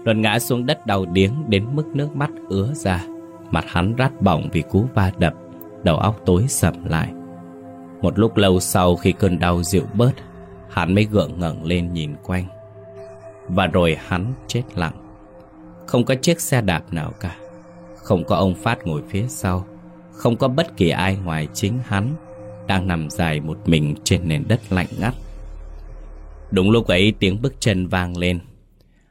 Luân ngã xuống đất đau điếng đến mức nước mắt ứa ra. Mặt hắn rát bỏng vì cú va đập, đầu óc tối sầm lại. Một lúc lâu sau khi cơn đau dịu bớt, hắn mới gượng ngẩng lên nhìn quanh. Và rồi hắn chết lặng. Không có chiếc xe đạp nào cả. Không có ông Phát ngồi phía sau. Không có bất kỳ ai ngoài chính hắn đang nằm dài một mình trên nền đất lạnh ngắt. Đúng lúc ấy tiếng bước chân vang lên.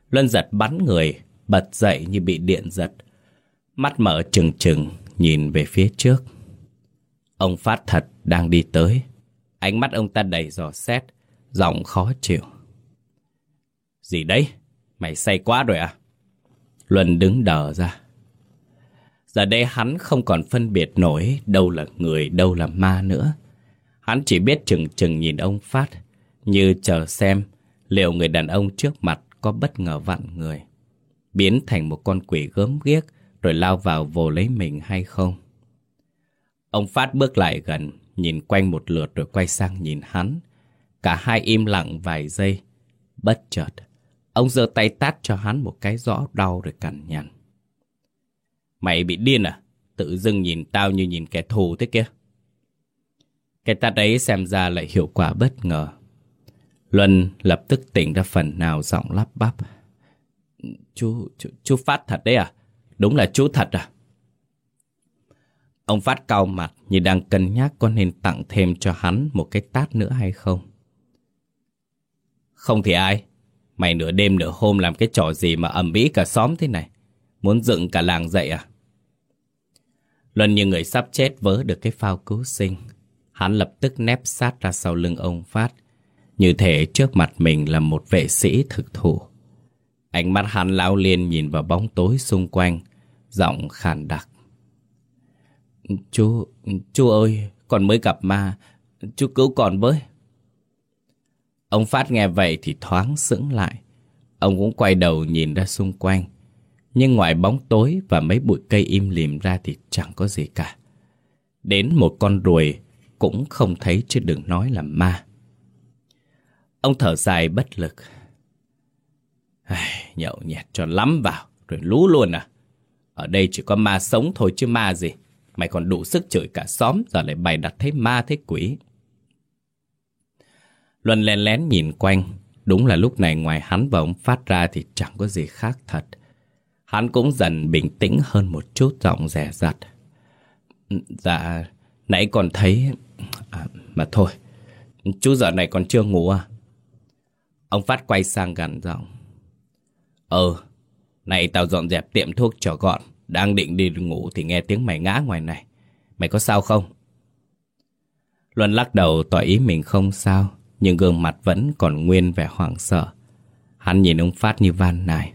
Luân giật bắn người, bật dậy như bị điện giật. Mắt mở trừng trừng, nhìn về phía trước. Ông Phát thật đang đi tới. Ánh mắt ông ta đầy dò xét, giọng khó chịu. Gì đấy? Mày say quá rồi à? Luân đứng đờ ra. Giờ đây hắn không còn phân biệt nổi đâu là người, đâu là ma nữa. Hắn chỉ biết chừng chừng nhìn ông Phát, như chờ xem liệu người đàn ông trước mặt có bất ngờ vặn người. Biến thành một con quỷ gớm ghiếc rồi lao vào vồ lấy mình hay không. Ông Phát bước lại gần, nhìn quanh một lượt rồi quay sang nhìn hắn. Cả hai im lặng vài giây. Bất chợt, ông giơ tay tát cho hắn một cái rõ đau rồi cằn nhằn. Mày bị điên à? Tự dưng nhìn tao như nhìn kẻ thù thế kia. Cái tát ấy xem ra lại hiệu quả bất ngờ. Luân lập tức tỉnh ra phần nào giọng lắp bắp. Chú, chú, chú Phát thật đấy à? Đúng là chú thật à? Ông Phát cau mặt như đang cân nhắc có nên tặng thêm cho hắn một cái tát nữa hay không. Không thì ai? Mày nửa đêm nửa hôm làm cái trò gì mà ầm ĩ cả xóm thế này? Muốn dựng cả làng dậy à? Luân như người sắp chết vớ được cái phao cứu sinh. Hắn lập tức nép sát ra sau lưng ông Phát. Như thể trước mặt mình là một vệ sĩ thực thụ. Ánh mắt hắn lao liên nhìn vào bóng tối xung quanh, giọng khàn đặc. Chú, chú ơi, con mới gặp ma, chú cứu con với. Ông Phát nghe vậy thì thoáng sững lại. Ông cũng quay đầu nhìn ra xung quanh. Nhưng ngoài bóng tối và mấy bụi cây im lìm ra thì chẳng có gì cả. Đến một con ruồi cũng không thấy chứ đừng nói là ma. Ông thở dài bất lực. Ai, nhậu nhẹt cho lắm vào, rồi lú luôn à. Ở đây chỉ có ma sống thôi chứ ma gì. Mày còn đủ sức chửi cả xóm, giờ lại bày đặt thấy ma thấy quỷ. Luân lén lén nhìn quanh, đúng là lúc này ngoài hắn và ông phát ra thì chẳng có gì khác thật. Hắn cũng dần bình tĩnh hơn một chút giọng rẻ rặt. Ừ, dạ, nãy còn thấy... À, mà thôi, chú giờ này còn chưa ngủ à? Ông Phát quay sang gằn giọng. Ờ, này tao dọn dẹp tiệm thuốc cho gọn. Đang định đi ngủ thì nghe tiếng mày ngã ngoài này. Mày có sao không? Luân lắc đầu tỏ ý mình không sao, nhưng gương mặt vẫn còn nguyên vẻ hoảng sợ. Hắn nhìn ông Phát như van nài.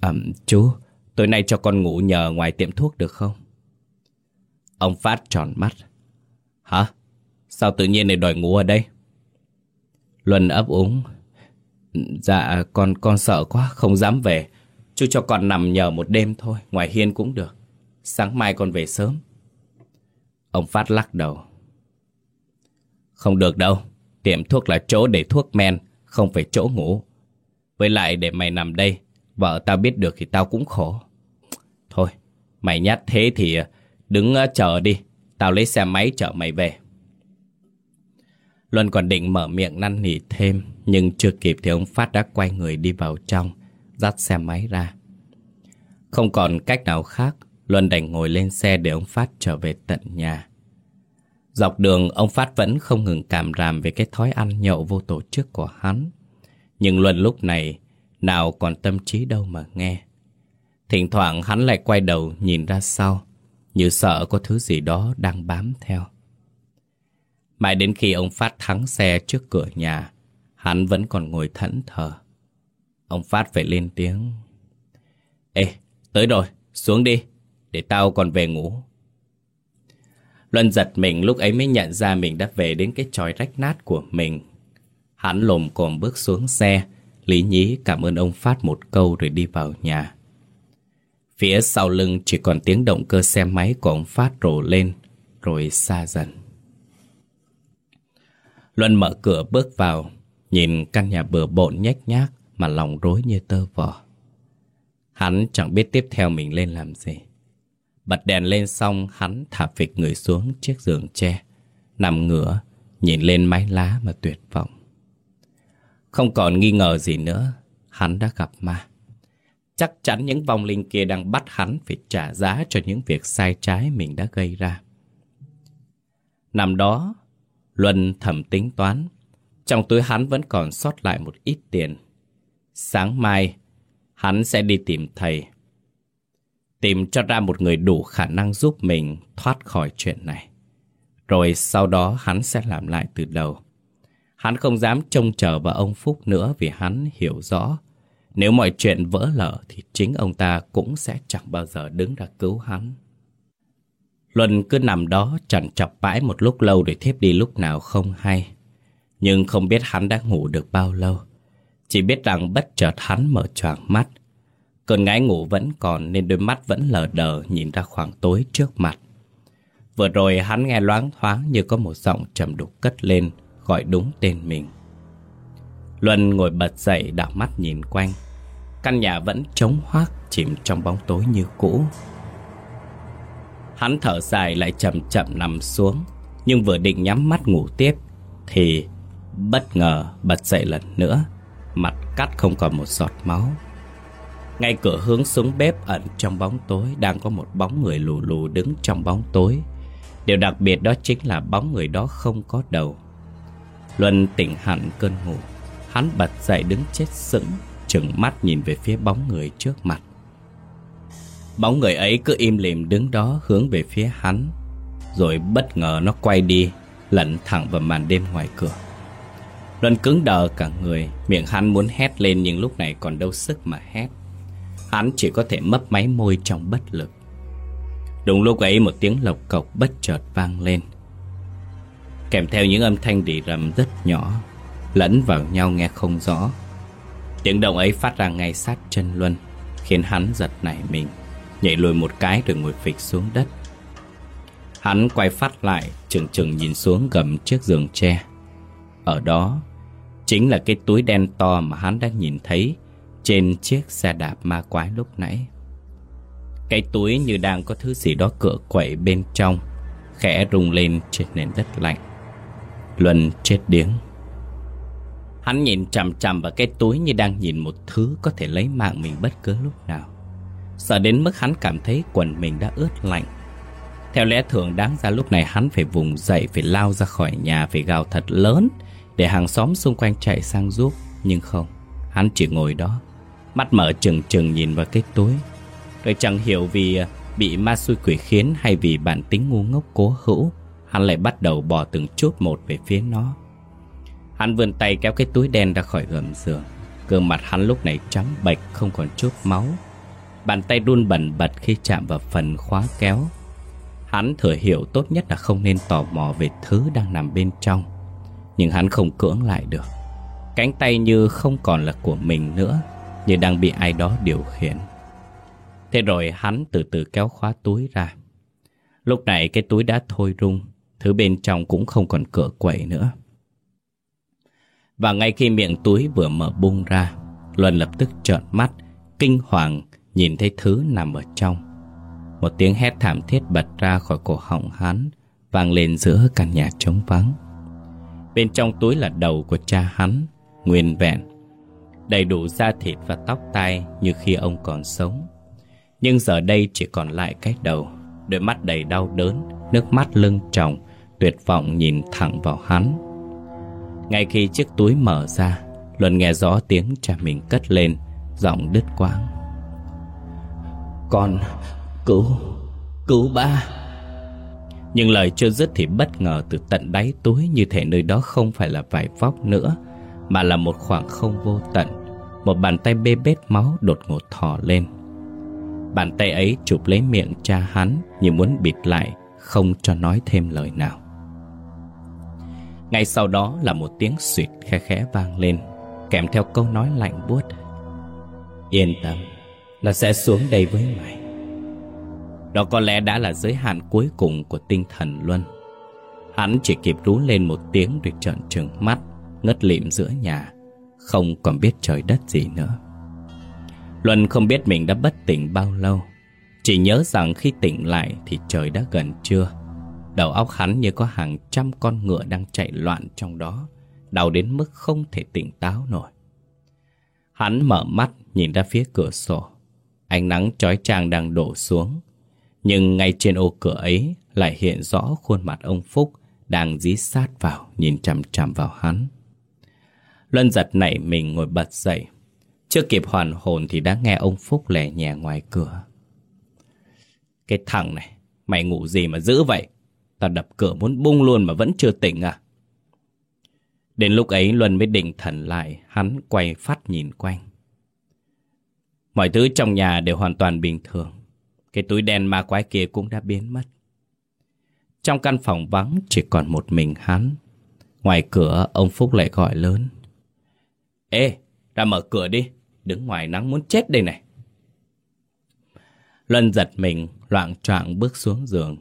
À, chú, tối nay cho con ngủ nhờ ngoài tiệm thuốc được không? Ông Phát tròn mắt. Hả? Sao tự nhiên lại đòi ngủ ở đây? Luân ấp úng. Dạ, con con sợ quá, không dám về. Chú cho con nằm nhờ một đêm thôi, ngoài hiên cũng được. Sáng mai con về sớm. Ông Phát lắc đầu. Không được đâu, tiệm thuốc là chỗ để thuốc men, không phải chỗ ngủ. Với lại để mày nằm đây, vợ tao biết được thì tao cũng khổ. Thôi, mày nhát thế thì ờ, đứng ờ, chờ đi, tao lấy xe máy chở mày về. Luân còn định mở miệng năn nỉ thêm, nhưng chưa kịp thì ông Phát đã quay người đi vào trong, dắt xe máy ra. Không còn cách nào khác, Luân đành ngồi lên xe để ông Phát trở về tận nhà. Dọc đường, ông Phát vẫn không ngừng cảm ràm về cái thói ăn nhậu vô tổ chức của hắn. Nhưng Luân lúc này, nào còn tâm trí đâu mà nghe. Thỉnh thoảng hắn lại quay đầu nhìn ra sau, như sợ có thứ gì đó đang bám theo. Mãi đến khi ông Phát thắng xe trước cửa nhà, hắn vẫn còn ngồi thẫn thờ. Ông Phát phải lên tiếng. Ê, tới rồi, xuống đi, để tao còn về ngủ. Luân giật mình lúc ấy mới nhận ra mình đã về đến cái tròi rách nát của mình. Hắn lồm cồm bước xuống xe, Lý Nhí cảm ơn ông Phát một câu rồi đi vào nhà. Phía sau lưng chỉ còn tiếng động cơ xe máy của ông Phát rổ lên, rồi xa dần. Luân mở cửa bước vào, nhìn căn nhà bừa bộn nhách nhác mà lòng rối như tơ vò. Hắn chẳng biết tiếp theo mình lên làm gì. Bật đèn lên xong hắn thả phịch người xuống chiếc giường tre Nằm ngửa Nhìn lên mái lá mà tuyệt vọng Không còn nghi ngờ gì nữa Hắn đã gặp ma Chắc chắn những vong linh kia đang bắt hắn Phải trả giá cho những việc sai trái mình đã gây ra. Nằm đó, Luân thầm tính toán, Trong túi hắn vẫn còn sót lại một ít tiền. Sáng mai, Hắn sẽ đi tìm thầy, Tìm cho ra một người đủ khả năng giúp mình thoát khỏi chuyện này. Rồi sau đó hắn sẽ làm lại từ đầu. Hắn không dám trông chờ vào ông Phúc nữa vì hắn hiểu rõ nếu mọi chuyện vỡ lở thì chính ông ta cũng sẽ chẳng bao giờ đứng ra cứu hắn Luân cứ nằm đó chẳng chọc bãi một lúc lâu để thiếp đi lúc nào không hay Nhưng không biết hắn đã ngủ được bao lâu Chỉ biết rằng bất chợt hắn mở choàng mắt Cơn ngái ngủ vẫn còn nên đôi mắt vẫn lờ đờ nhìn ra khoảng tối trước mặt. Vừa rồi hắn nghe loáng thoáng như có một giọng trầm đục cất lên, gọi đúng tên mình. Luân ngồi bật dậy đảo mắt nhìn quanh. Căn nhà vẫn trống hoác chìm trong bóng tối như cũ. Hắn thở dài lại chậm chậm nằm xuống, nhưng vừa định nhắm mắt ngủ tiếp thì bất ngờ bật dậy lần nữa, mặt cắt không còn một giọt máu. Ngay cửa hướng xuống bếp ẩn trong bóng tối Đang có một bóng người lù lù đứng trong bóng tối Điều đặc biệt đó chính là bóng người đó không có đầu Luân tỉnh hẳn cơn ngủ Hắn bật dậy đứng chết sững chừng mắt nhìn về phía bóng người trước mặt. Bóng người ấy cứ im lìm đứng đó hướng về phía hắn, Rồi bất ngờ nó quay đi, Lẩn thẳng vào màn đêm ngoài cửa. Luân cứng đờ cả người, Miệng hắn muốn hét lên nhưng lúc này còn đâu sức mà hét. Hắn chỉ có thể mấp máy môi trong bất lực. Đúng lúc ấy một tiếng lộc cộc bất chợt vang lên. Kèm theo những âm thanh đỉ rầm rất nhỏ, Lẫn vào nhau nghe không rõ. Tiếng động ấy phát ra ngay sát chân Luân Khiến hắn giật nảy mình Nhảy lùi một cái rồi ngồi phịch xuống đất Hắn quay phát lại Chừng chừng nhìn xuống gầm chiếc giường tre Ở đó Chính là cái túi đen to mà hắn đã nhìn thấy trên chiếc xe đạp ma quái lúc nãy. Cái túi như đang có thứ gì đó cựa quậy bên trong, khẽ rung lên trên nền đất lạnh. Luân chết điếng. Hắn nhìn chằm chằm vào cái túi như đang nhìn một thứ có thể lấy mạng mình bất cứ lúc nào. Sợ đến mức hắn cảm thấy quần mình đã ướt lạnh. Theo lẽ thường đáng ra lúc này hắn phải vùng dậy, phải lao ra khỏi nhà, phải gào thật lớn để hàng xóm xung quanh chạy sang giúp. Nhưng không, hắn chỉ ngồi đó, Mắt mở trừng trừng nhìn vào cái túi Rồi chẳng hiểu vì à, bị ma xui quỷ khiến Hay vì bản tính ngu ngốc cố hữu Hắn lại bắt đầu bỏ từng chút một về phía nó Hắn vươn tay kéo cái túi đen ra khỏi gầm giường Gương mặt hắn lúc này trắng bệch không còn chút máu Bàn tay run bẩn bật khi chạm vào phần khóa kéo Hắn thừa hiểu tốt nhất là không nên tò mò về thứ đang nằm bên trong Nhưng hắn không cưỡng lại được Cánh tay như không còn là của mình nữa như đang bị ai đó điều khiển. Thế rồi hắn từ từ kéo khóa túi ra. Lúc này cái túi đã thôi rung, thứ bên trong cũng không còn cửa quậy nữa. Và ngay khi miệng túi vừa mở bung ra, Luân lập tức trợn mắt, kinh hoàng nhìn thấy thứ nằm ở trong. Một tiếng hét thảm thiết bật ra khỏi cổ họng hắn, vang lên giữa căn nhà trống vắng. Bên trong túi là đầu của cha hắn, nguyên vẹn, đầy đủ da thịt và tóc tai như khi ông còn sống. Nhưng giờ đây chỉ còn lại cái đầu, đôi mắt đầy đau đớn, nước mắt lưng tròng, tuyệt vọng nhìn thẳng vào hắn. Ngay khi chiếc túi mở ra, Luân nghe rõ tiếng cha mình cất lên, giọng đứt quãng. Con, cứu, cứu ba. Nhưng lời chưa dứt thì bất ngờ từ tận đáy túi như thể nơi đó không phải là vải vóc nữa, mà là một khoảng không vô tận. Một bàn tay bê bết máu đột ngột thò lên. Bàn tay ấy chụp lấy miệng cha hắn như muốn bịt lại, không cho nói thêm lời nào. Ngay sau đó là một tiếng suyệt khe khẽ vang lên, kèm theo câu nói lạnh buốt. Yên tâm, là sẽ xuống đây với mày. Đó có lẽ đã là giới hạn cuối cùng của tinh thần Luân. Hắn chỉ kịp rú lên một tiếng rồi trợn trừng mắt ngất lịm giữa nhà, không còn biết trời đất gì nữa. Luân không biết mình đã bất tỉnh bao lâu, Chỉ nhớ rằng khi tỉnh lại thì trời đã gần trưa. Đầu óc hắn như có hàng trăm con ngựa đang chạy loạn trong đó, đau đến mức không thể tỉnh táo nổi. Hắn mở mắt nhìn ra phía cửa sổ. Ánh nắng chói chang đang đổ xuống. Nhưng ngay trên ô cửa ấy lại hiện rõ khuôn mặt ông Phúc đang dí sát vào, nhìn chằm chằm vào hắn. Luân giật nảy mình ngồi bật dậy. Chưa kịp hoàn hồn thì đã nghe ông Phúc lẻ nhẹ ngoài cửa. Cái thằng này, mày ngủ gì mà dữ vậy? Tao đập cửa muốn bung luôn mà vẫn chưa tỉnh à? Đến lúc ấy Luân mới định thần lại, hắn quay phát nhìn quanh. Mọi thứ trong nhà đều hoàn toàn bình thường. Cái túi đen ma quái kia cũng đã biến mất. Trong căn phòng vắng chỉ còn một mình hắn. Ngoài cửa ông Phúc lại gọi lớn. Ê, ra mở cửa đi, đứng ngoài nắng muốn chết đây này. Luân giật mình, loạn choạng bước xuống giường,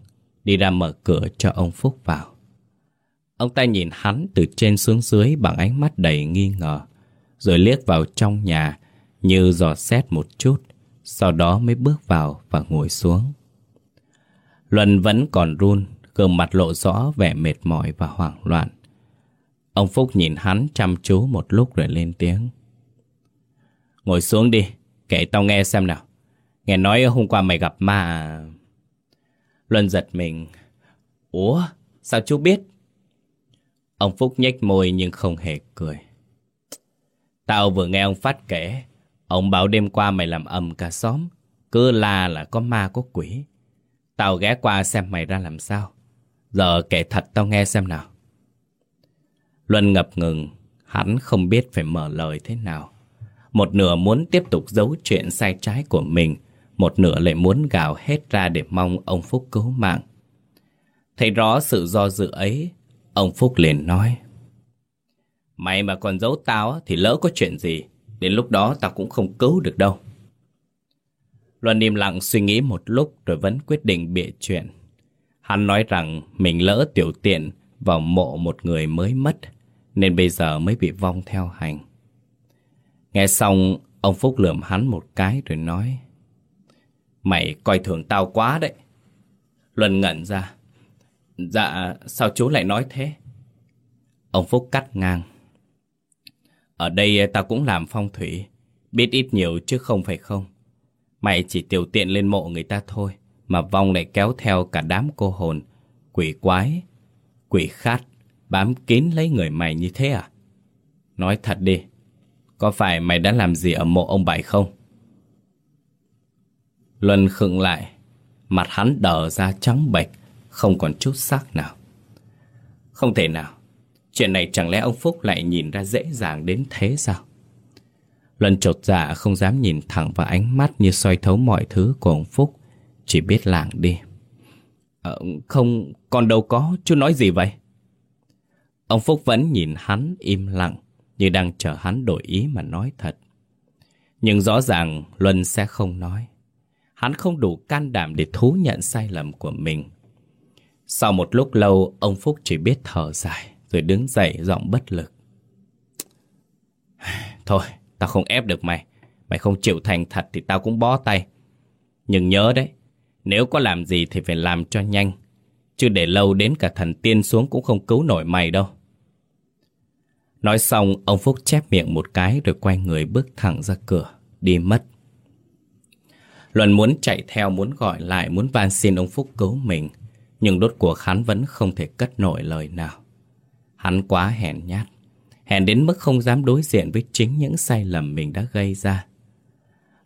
đi ra mở cửa cho ông Phúc vào. Ông ta nhìn hắn từ trên xuống dưới bằng ánh mắt đầy nghi ngờ, rồi liếc vào trong nhà như dò xét một chút, sau đó mới bước vào và ngồi xuống. Luân vẫn còn run, gương mặt lộ rõ vẻ mệt mỏi và hoảng loạn. Ông Phúc nhìn hắn chăm chú một lúc rồi lên tiếng. Ngồi xuống đi, kể tao nghe xem nào. Nghe nói hôm qua mày gặp ma Mà... Luân giật mình. Ủa, sao chú biết? Ông Phúc nhếch môi nhưng không hề cười. Tao vừa nghe ông Phát kể, ông bảo đêm qua mày làm ầm cả xóm, cứ la là có ma có quỷ. Tao ghé qua xem mày ra làm sao. Giờ kể thật tao nghe xem nào. Luân ngập ngừng, hắn không biết phải mở lời thế nào. Một nửa muốn tiếp tục giấu chuyện sai trái của mình, một nửa lại muốn gào hết ra để mong ông Phúc cứu mạng. Thấy rõ sự do dự ấy, ông Phúc liền nói. Mày mà còn giấu tao thì lỡ có chuyện gì, đến lúc đó tao cũng không cứu được đâu. Luân im lặng suy nghĩ một lúc rồi vẫn quyết định bịa chuyện. Hắn nói rằng mình lỡ tiểu tiện vào mộ một người mới mất, nên bây giờ mới bị vong theo hành. Nghe xong, ông Phúc lườm hắn một cái rồi nói Mày coi thường tao quá đấy. Luân ngẩn ra. Dạ, sao chú lại nói thế? Ông Phúc cắt ngang. Ở đây tao cũng làm phong thủy, biết ít nhiều chứ không phải không. Mày chỉ tiểu tiện lên mộ người ta thôi, mà vong lại kéo theo cả đám cô hồn, quỷ quái, quỷ khát, bám kín lấy người mày như thế à? Nói thật đi, có phải mày đã làm gì ở mộ ông Bảy không? Luân khựng lại, mặt hắn đờ ra trắng bệch, không còn chút sắc nào. Không thể nào, chuyện này chẳng lẽ ông Phúc lại nhìn ra dễ dàng đến thế sao? Luân trột dạ không dám nhìn thẳng vào ánh mắt như soi thấu mọi thứ của ông Phúc, chỉ biết lảng đi. Ờ, không, còn đâu có, chú nói gì vậy? Ông Phúc vẫn nhìn hắn im lặng, như đang chờ hắn đổi ý mà nói thật. Nhưng rõ ràng Luân sẽ không nói. Hắn không đủ can đảm để thú nhận sai lầm của mình. Sau một lúc lâu, ông Phúc chỉ biết thở dài, rồi đứng dậy giọng bất lực. [SIGHS] Thôi, tao không ép được mày. Mày không chịu thành thật thì tao cũng bó tay. Nhưng nhớ đấy, nếu có làm gì thì phải làm cho nhanh. Chứ để lâu đến cả thần tiên xuống cũng không cứu nổi mày đâu. Nói xong, ông Phúc chép miệng một cái rồi quay người bước thẳng ra cửa, đi mất. Luân muốn chạy theo, muốn gọi lại, muốn van xin ông Phúc cứu mình. Nhưng đốt cuộc hắn vẫn không thể cất nổi lời nào. Hắn quá hèn nhát. Hèn đến mức không dám đối diện với chính những sai lầm mình đã gây ra.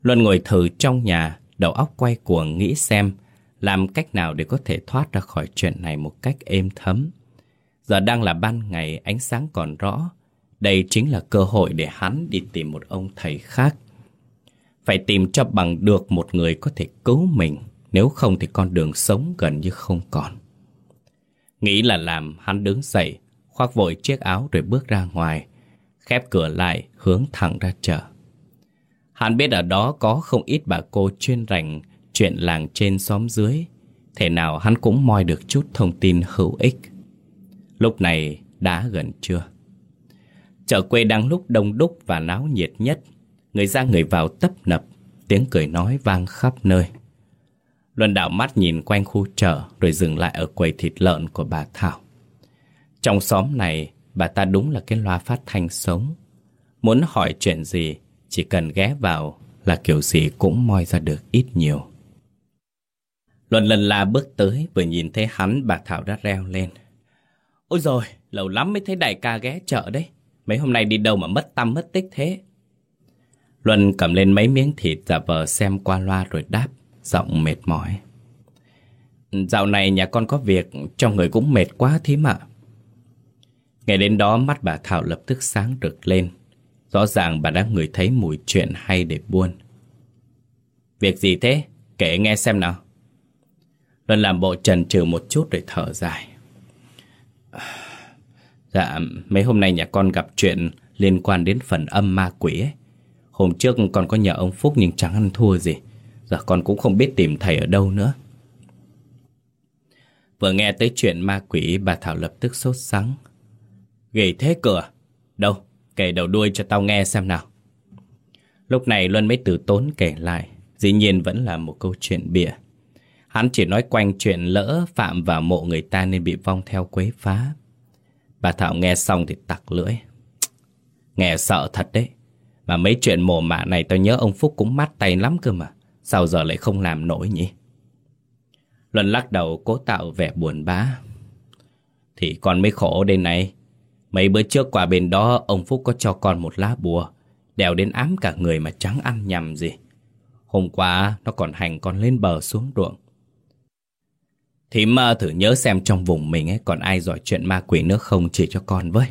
Luân ngồi thử trong nhà, đầu óc quay cuồng nghĩ xem làm cách nào để có thể thoát ra khỏi chuyện này một cách êm thấm. Giờ đang là ban ngày, ánh sáng còn rõ. Đây chính là cơ hội để hắn đi tìm một ông thầy khác phải tìm cho bằng được một người có thể cứu mình. Nếu không thì con đường sống gần như không còn. Nghĩ là làm, hắn đứng dậy, Khoác vội chiếc áo rồi bước ra ngoài, Khép cửa lại, hướng thẳng ra chợ. Hắn biết ở đó có không ít bà cô chuyên rành Chuyện làng trên xóm dưới. Thể nào hắn cũng moi được chút thông tin hữu ích. Lúc này đã gần trưa. Chợ quê đang lúc đông đúc và náo nhiệt nhất. Người ra người vào tấp nập Tiếng cười nói vang khắp nơi Luân đảo mắt nhìn quanh khu chợ rồi dừng lại ở quầy thịt lợn của bà Thảo. Trong xóm này, bà ta đúng là cái loa phát thanh sống. Muốn hỏi chuyện gì, chỉ cần ghé vào là kiểu gì cũng moi ra được ít nhiều. Luân lần la bước tới, vừa nhìn thấy hắn, bà Thảo đã reo lên. Ôi rồi, lâu lắm mới thấy đại ca ghé chợ đấy. Mấy hôm nay đi đâu mà mất tâm mất tích thế? Luân cầm lên mấy miếng thịt giả vờ xem qua loa rồi đáp, giọng mệt mỏi. Dạo này nhà con có việc, trong người cũng mệt quá thím ạ. Ngày đến đó mắt bà Thảo lập tức sáng rực lên. Rõ ràng bà đã ngửi thấy mùi chuyện hay để buôn. Việc gì thế? Kể nghe xem nào. Luân làm bộ trần trừ một chút rồi thở dài. Dạ, mấy hôm nay nhà con gặp chuyện liên quan đến phần âm ma quỷ ấy. Hôm trước con có nhờ ông Phúc nhưng chẳng ăn thua gì. Giờ con cũng không biết tìm thầy ở đâu nữa. Vừa nghe tới chuyện ma quỷ, bà Thảo lập tức sốt sắng. Ghê thế cửa. À? Đâu, kể đầu đuôi cho tao nghe xem nào. Lúc này Luân mới từ tốn kể lại. Dĩ nhiên vẫn là một câu chuyện bịa. Hắn chỉ nói quanh chuyện lỡ phạm vào mộ người ta nên bị vong theo quấy phá. Bà Thảo nghe xong thì tặc lưỡi. Nghe sợ thật đấy. Mà mấy chuyện mồ mạ này tao nhớ ông Phúc cũng mát tay lắm cơ mà. Sao giờ lại không làm nổi nhỉ? Luân lắc đầu cố tạo vẻ buồn bã. Thì con mới khổ đây này. Mấy bữa trước qua bên đó, ông Phúc có cho con một lá bùa. Đèo đến ám cả người mà chẳng ăn nhầm gì. Hôm qua, nó còn hành con lên bờ xuống ruộng. Thì mơ thử nhớ xem trong vùng mình ấy, còn ai giỏi chuyện ma quỷ nữa không chỉ cho con với.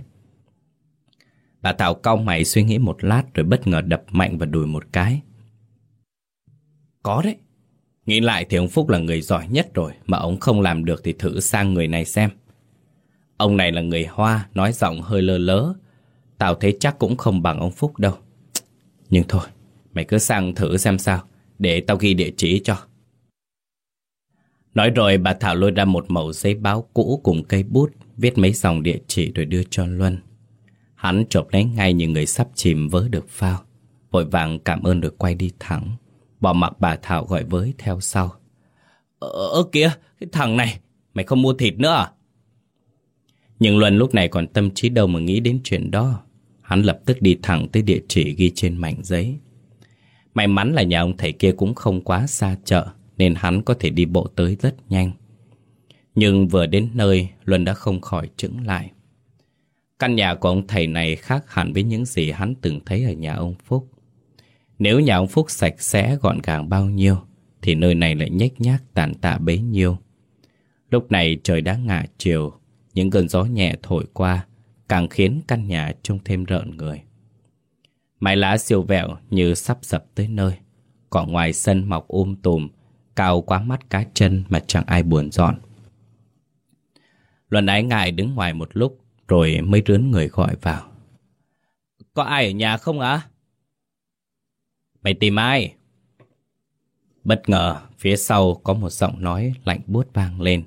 Bà Thảo cau mày suy nghĩ một lát rồi bất ngờ đập mạnh vào đùi một cái. Có đấy. Nghĩ lại thì ông Phúc là người giỏi nhất rồi mà ông không làm được thì thử sang người này xem. Ông này là người Hoa, nói giọng hơi lơ lớ. Tao thấy chắc cũng không bằng ông Phúc đâu. Nhưng thôi, mày cứ sang thử xem sao, để tao ghi địa chỉ cho. Nói rồi bà Thảo lôi ra một mẩu giấy báo cũ cùng cây bút, viết mấy dòng địa chỉ rồi đưa cho Luân. Hắn chộp lấy ngay như người sắp chìm vớ được phao. Vội vàng cảm ơn được quay đi thẳng. Bỏ mặc bà Thảo gọi với theo sau. Ờ, ơ kìa, cái thằng này, mày không mua thịt nữa à? Nhưng Luân lúc này còn tâm trí đâu mà nghĩ đến chuyện đó. Hắn lập tức đi thẳng tới địa chỉ ghi trên mảnh giấy. May mắn là nhà ông thầy kia cũng không quá xa chợ, nên hắn có thể đi bộ tới rất nhanh. Nhưng vừa đến nơi, Luân đã không khỏi chững lại. Căn nhà của ông thầy này khác hẳn với những gì hắn từng thấy ở nhà ông Phúc. Nếu nhà ông Phúc sạch sẽ gọn gàng bao nhiêu, thì nơi này lại nhếch nhác tàn tạ bấy nhiêu. Lúc này trời đã ngả chiều, những cơn gió nhẹ thổi qua, càng khiến căn nhà trông thêm rợn người. Mái lá siêu vẹo như sắp sập tới nơi, cỏ ngoài sân mọc um tùm, cao quá mắt cá chân mà chẳng ai buồn dọn. Luân ái ngại đứng ngoài một lúc, rồi mới rướn người gọi vào. Có ai ở nhà không ạ? Mày tìm ai? Bất ngờ, phía sau có một giọng nói lạnh buốt vang lên.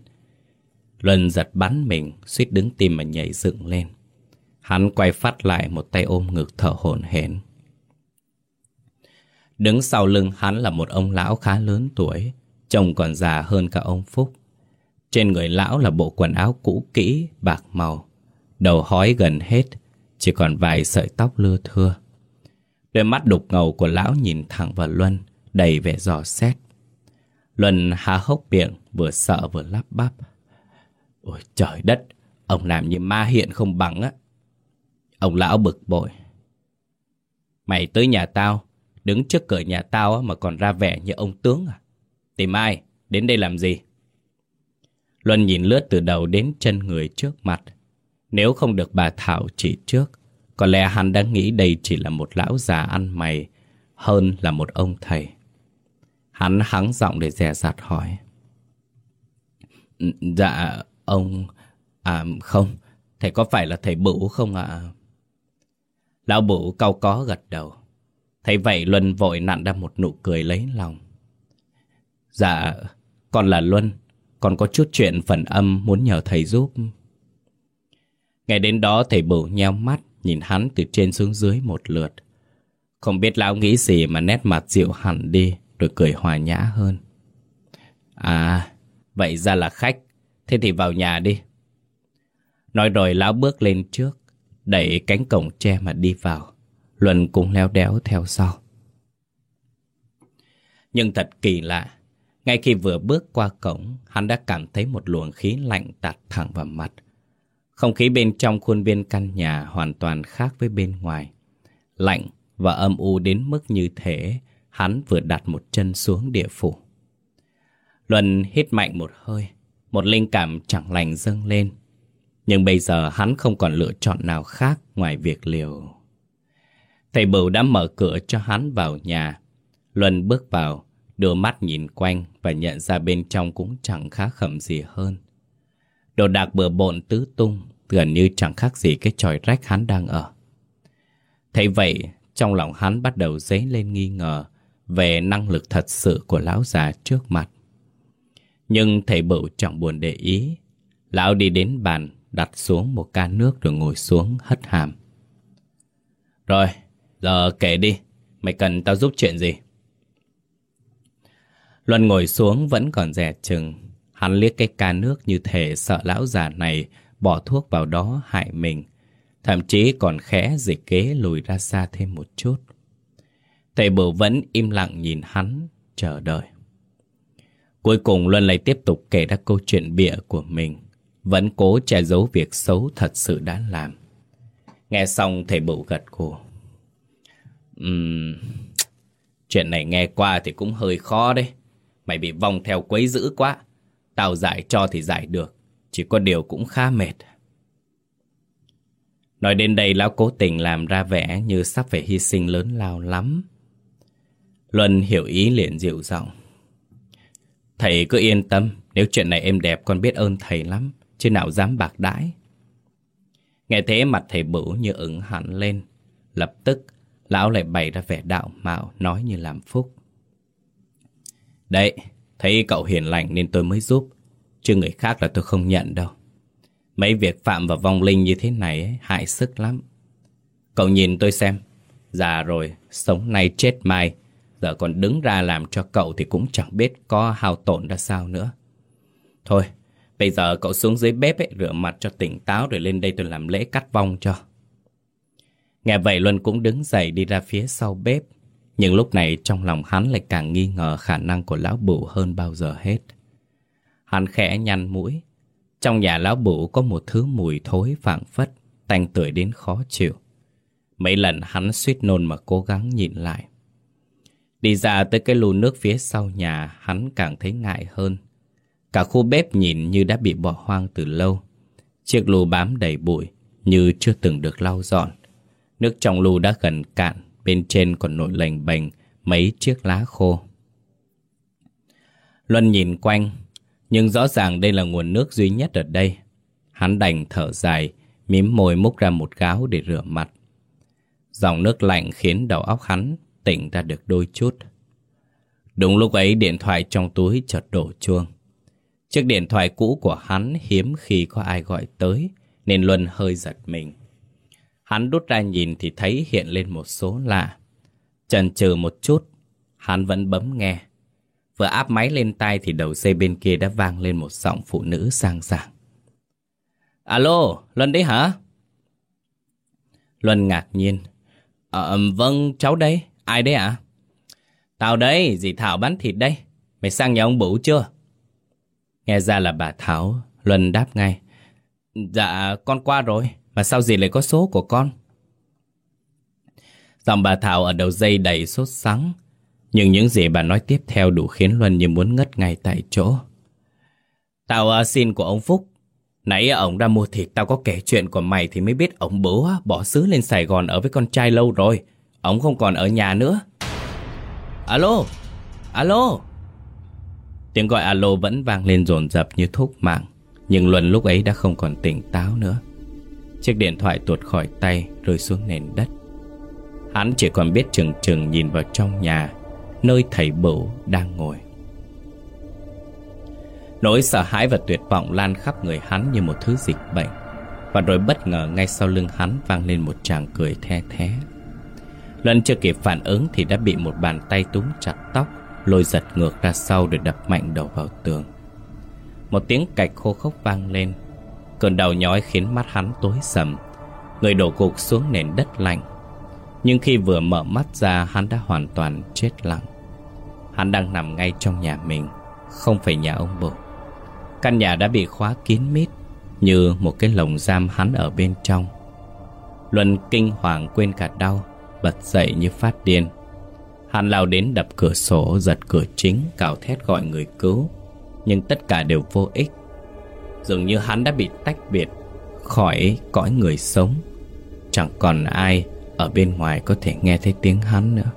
Luân giật bắn mình, suýt đứng tim mà nhảy dựng lên. Hắn quay phát lại một tay ôm ngực thở hổn hển. Đứng sau lưng hắn là một ông lão khá lớn tuổi, trông còn già hơn cả ông Phúc. Trên người lão là bộ quần áo cũ kỹ, bạc màu, đầu hói gần hết, chỉ còn vài sợi tóc lưa thưa. Đôi mắt đục ngầu của lão nhìn thẳng vào Luân, đầy vẻ dò xét. Luân há hốc miệng, vừa sợ vừa lắp bắp. Ôi trời đất, ông làm như ma hiện không bằng á. Ông lão bực bội. Mày tới nhà tao, đứng trước cửa nhà tao mà còn ra vẻ như ông tướng à? Tìm ai? Đến đây làm gì? Luân nhìn lướt từ đầu đến chân người trước mặt. Nếu không được bà Thảo chỉ trước, có lẽ hắn đã nghĩ đây chỉ là một lão già ăn mày hơn là một ông thầy. Hắn hắng giọng để dè dặt hỏi. Dạ, ông... À, không, thầy có phải là thầy Bửu không ạ? Lão Bửu cau có gật đầu. Thấy vậy Luân vội nặn ra một nụ cười lấy lòng. Dạ, con là Luân, con có chút chuyện phần âm muốn nhờ thầy giúp. Ngày đến đó thầy Bửu nheo mắt, nhìn hắn từ trên xuống dưới một lượt. Không biết lão nghĩ gì mà nét mặt dịu hẳn đi, rồi cười hòa nhã hơn. À, vậy ra là khách. Thế thì vào nhà đi. Nói rồi lão bước lên trước, đẩy cánh cổng tre mà đi vào. Luân cũng leo đéo theo sau. Nhưng thật kỳ lạ, ngay khi vừa bước qua cổng, hắn đã cảm thấy một luồng khí lạnh tạt thẳng vào mặt. Không khí bên trong khuôn viên căn nhà hoàn toàn khác với bên ngoài. Lạnh và âm u đến mức như thế, hắn vừa đặt một chân xuống địa phủ. Luân hít mạnh một hơi, một linh cảm chẳng lành dâng lên. Nhưng bây giờ hắn không còn lựa chọn nào khác ngoài việc liều. Thầy Bửu đã mở cửa cho hắn vào nhà. Luân bước vào, đưa mắt nhìn quanh và nhận ra bên trong cũng chẳng khá khẩm gì hơn. Đồ đạc bừa bộn tứ tung, gần như chẳng khác gì cái tròi rách hắn đang ở. Thấy vậy, trong lòng hắn bắt đầu dấy lên nghi ngờ về năng lực thật sự của lão già trước mặt. Nhưng thầy bựu chẳng buồn để ý. Lão đi đến bàn, đặt xuống một ca nước rồi ngồi xuống hất hàm. Rồi, giờ kể đi, mày cần tao giúp chuyện gì? Luân ngồi xuống vẫn còn rẻ chừng. Hắn liếc cái ca nước như thể sợ lão già này bỏ thuốc vào đó hại mình. Thậm chí còn khẽ dịch kế lùi ra xa thêm một chút. Thầy bửu vẫn im lặng nhìn hắn, chờ đợi. Cuối cùng Luân lại tiếp tục kể ra câu chuyện bịa của mình. Vẫn cố che giấu việc xấu thật sự đã làm. Nghe xong thầy bửu gật gù. Uhm, chuyện này nghe qua thì cũng hơi khó đấy. Mày bị vòng theo quấy dữ quá. Tao giải cho thì giải được. Chỉ có điều cũng khá mệt. Nói đến đây lão cố tình làm ra vẻ như sắp phải hy sinh lớn lao lắm. Luân hiểu ý liền dịu giọng. Thầy cứ yên tâm, nếu chuyện này êm đẹp con biết ơn thầy lắm, chứ nào dám bạc đãi. Nghe thế mặt thầy bửu như ứng hẳn lên. Lập tức, lão lại bày ra vẻ đạo mạo, nói như làm phúc. Đấy, thấy cậu hiền lành nên tôi mới giúp, chứ người khác là tôi không nhận đâu. Mấy việc phạm vào vong linh như thế này ấy, hại sức lắm. Cậu nhìn tôi xem, già rồi, sống nay chết mai, giờ còn đứng ra làm cho cậu thì cũng chẳng biết có hao tổn ra sao nữa. Thôi, bây giờ cậu xuống dưới bếp ấy, rửa mặt cho tỉnh táo rồi lên đây tôi làm lễ cắt vong cho. Nghe vậy Luân cũng đứng dậy đi ra phía sau bếp. Nhưng lúc này trong lòng hắn lại càng nghi ngờ khả năng của lão bửu hơn bao giờ hết. Hắn khẽ nhăn mũi. Trong nhà lão bửu có một thứ mùi thối phảng phất, tanh tưởi đến khó chịu. Mấy lần hắn suýt nôn mà cố gắng nhịn lại. Đi ra tới cái lù nước phía sau nhà, hắn càng thấy ngại hơn. Cả khu bếp nhìn như đã bị bỏ hoang từ lâu. Chiếc lù bám đầy bụi, như chưa từng được lau dọn. Nước trong lù đã gần cạn, bên trên còn nổi lềnh bềnh mấy chiếc lá khô. Luân nhìn quanh, nhưng rõ ràng đây là nguồn nước duy nhất ở đây. Hắn đành thở dài, mím môi múc ra một gáo để rửa mặt. Dòng nước lạnh khiến đầu óc hắn tỉnh ra được đôi chút. Đúng lúc ấy điện thoại trong túi chợt đổ chuông. Chiếc điện thoại cũ của hắn hiếm khi có ai gọi tới, nên Luân hơi giật mình. Hắn đút ra nhìn thì thấy hiện lên một số lạ. Chần chừ một chút, hắn vẫn bấm nghe. Vừa áp máy lên tay thì đầu dây bên kia đã vang lên một giọng phụ nữ sang sảng. Alo, Luân đấy hả? Luân ngạc nhiên. Ờ, vâng, cháu đây. Ai đấy ạ? À? Tao đây, dì Thảo bán thịt đây. Mày sang nhà ông Bửu chưa? Nghe ra là bà Thảo, Luân đáp ngay. Dạ, con qua rồi. Mà sao dì lại có số của con? Giọng bà Thảo ở đầu dây đầy sốt sắng. Nhưng những gì bà nói tiếp theo đủ khiến Luân như muốn ngất ngay tại chỗ. Tao à, xin của ông Phúc. Nãy ông ra mua thịt, tao có kể chuyện của mày thì mới biết ông bố à, bỏ xứ lên Sài Gòn ở với con trai lâu rồi. Ông không còn ở nhà nữa. Alo! Alo! Tiếng gọi alo vẫn vang lên dồn dập như thúc mạng. Nhưng Luân lúc ấy đã không còn tỉnh táo nữa. Chiếc điện thoại tuột khỏi tay rơi xuống nền đất. Hắn chỉ còn biết chừng chừng nhìn vào trong nhà nơi thầy bửu đang ngồi. Nỗi sợ hãi và tuyệt vọng lan khắp người hắn như một thứ dịch bệnh. Và rồi bất ngờ ngay sau lưng hắn vang lên một tràng cười the thế. Luân chưa kịp phản ứng thì đã bị một bàn tay túm chặt tóc, Lôi giật ngược ra sau để đập mạnh đầu vào tường Một tiếng cạch khô khốc vang lên Cơn đau nhói khiến mắt hắn tối sầm. Người đổ gục xuống nền đất lạnh. Nhưng khi vừa mở mắt ra, Hắn đã hoàn toàn chết lặng. Hắn đang nằm ngay trong nhà mình, Không phải nhà ông bộ Căn nhà đã bị khóa kín mít Như một cái lồng giam hắn ở bên trong. Luân kinh hoàng quên cả đau, Bật dậy như phát điên. Hắn lao đến đập cửa sổ, Giật cửa chính, cào thét gọi người cứu. Nhưng tất cả đều vô ích. Dường như hắn đã bị tách biệt Khỏi cõi người sống. Chẳng còn ai Ở bên ngoài có thể nghe thấy tiếng hắn nữa.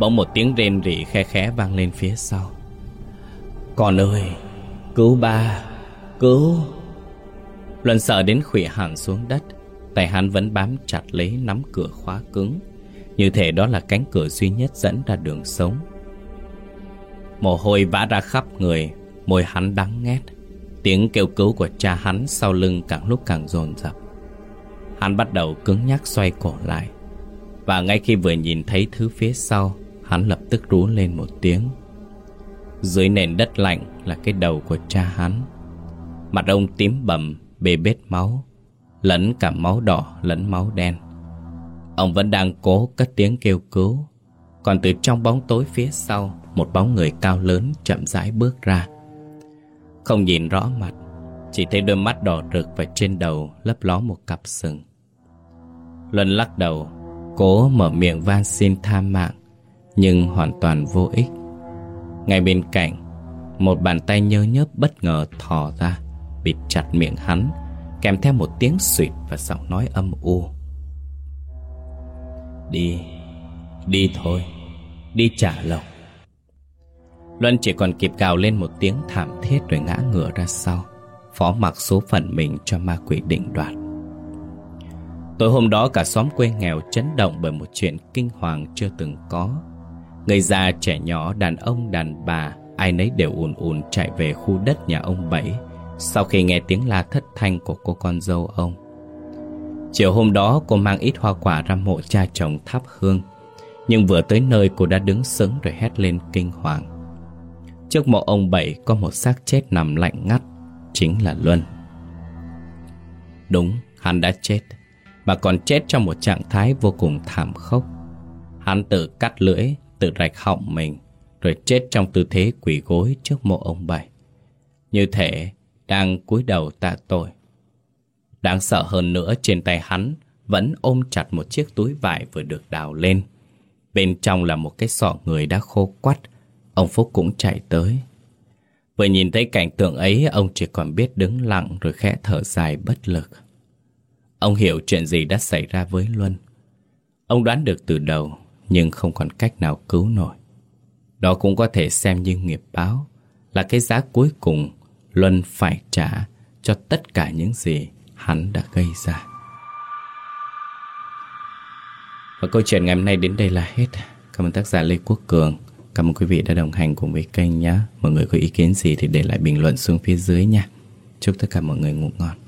Bỗng một tiếng rên rỉ khe khẽ vang lên phía sau. Con ơi, Cứu ba, Cứu! Luân sợ đến khủy hẳn xuống đất, Tay hắn vẫn bám chặt lấy nắm cửa khóa cứng. Như thể đó là cánh cửa duy nhất dẫn ra đường sống. Mồ hôi vã ra khắp người Môi hắn đắng nghét. Tiếng kêu cứu của cha hắn sau lưng càng lúc càng dồn dập. Hắn bắt đầu cứng nhắc xoay cổ lại. Và ngay khi vừa nhìn thấy thứ phía sau Hắn lập tức rú lên một tiếng. Dưới nền đất lạnh là cái đầu của cha hắn. Mặt ông tím bầm, bê bết máu Lẫn cả máu đỏ lẫn máu đen. Ông vẫn đang cố cất tiếng kêu cứu. Còn từ trong bóng tối phía sau Một bóng người cao lớn chậm rãi bước ra. Không nhìn rõ mặt, Chỉ thấy đôi mắt đỏ rực và trên đầu lấp ló một cặp sừng. Luân lắc đầu, Cố mở miệng van xin tha mạng, Nhưng hoàn toàn vô ích. Ngay bên cạnh, Một bàn tay nhơ nhớp bất ngờ thò ra, Bịt chặt miệng hắn, Kèm theo một tiếng suyệt và giọng nói âm u. Đi Đi thôi, Đi trả lộc. Luân chỉ còn kịp gào lên một tiếng thảm thiết rồi ngã ngửa ra sau, Phó mặc số phận mình cho ma quỷ định đoạt. Tối hôm đó cả xóm quê nghèo chấn động bởi một chuyện kinh hoàng chưa từng có. Người già trẻ nhỏ, đàn ông, đàn bà, Ai nấy đều ùn ùn chạy về khu đất nhà ông Bảy Sau khi nghe tiếng la thất thanh của cô con dâu ông. Chiều hôm đó, cô mang ít hoa quả ra mộ cha chồng thắp hương, Nhưng vừa tới nơi cô đã đứng sững rồi hét lên kinh hoàng. Trước mộ ông Bảy có một xác chết nằm lạnh ngắt Chính là Luân. Đúng, hắn đã chết Mà còn chết trong một trạng thái vô cùng thảm khốc. Hắn tự cắt lưỡi, tự rạch họng mình Rồi chết trong tư thế quỳ gối trước mộ ông Bảy. Như thể đang cúi đầu tạ tội. Đáng sợ hơn nữa trên tay hắn Vẫn ôm chặt một chiếc túi vải vừa được đào lên. Bên trong là một cái sọ người đã khô quắt Ông Phúc cũng chạy tới. Vừa nhìn thấy cảnh tượng ấy, Ông chỉ còn biết đứng lặng Rồi khẽ thở dài bất lực. Ông hiểu chuyện gì đã xảy ra với Luân. Ông đoán được từ đầu, Nhưng không còn cách nào cứu nổi. Đó cũng có thể xem như nghiệp báo, Là cái giá cuối cùng Luân phải trả Cho tất cả những gì hắn đã gây ra. Và câu chuyện ngày hôm nay đến đây là hết. Cảm ơn tác giả Lê Quốc Cường. Cảm ơn quý vị đã đồng hành cùng với kênh nhé. Mọi người có ý kiến gì thì để lại bình luận xuống phía dưới nha. Chúc tất cả mọi người ngủ ngon.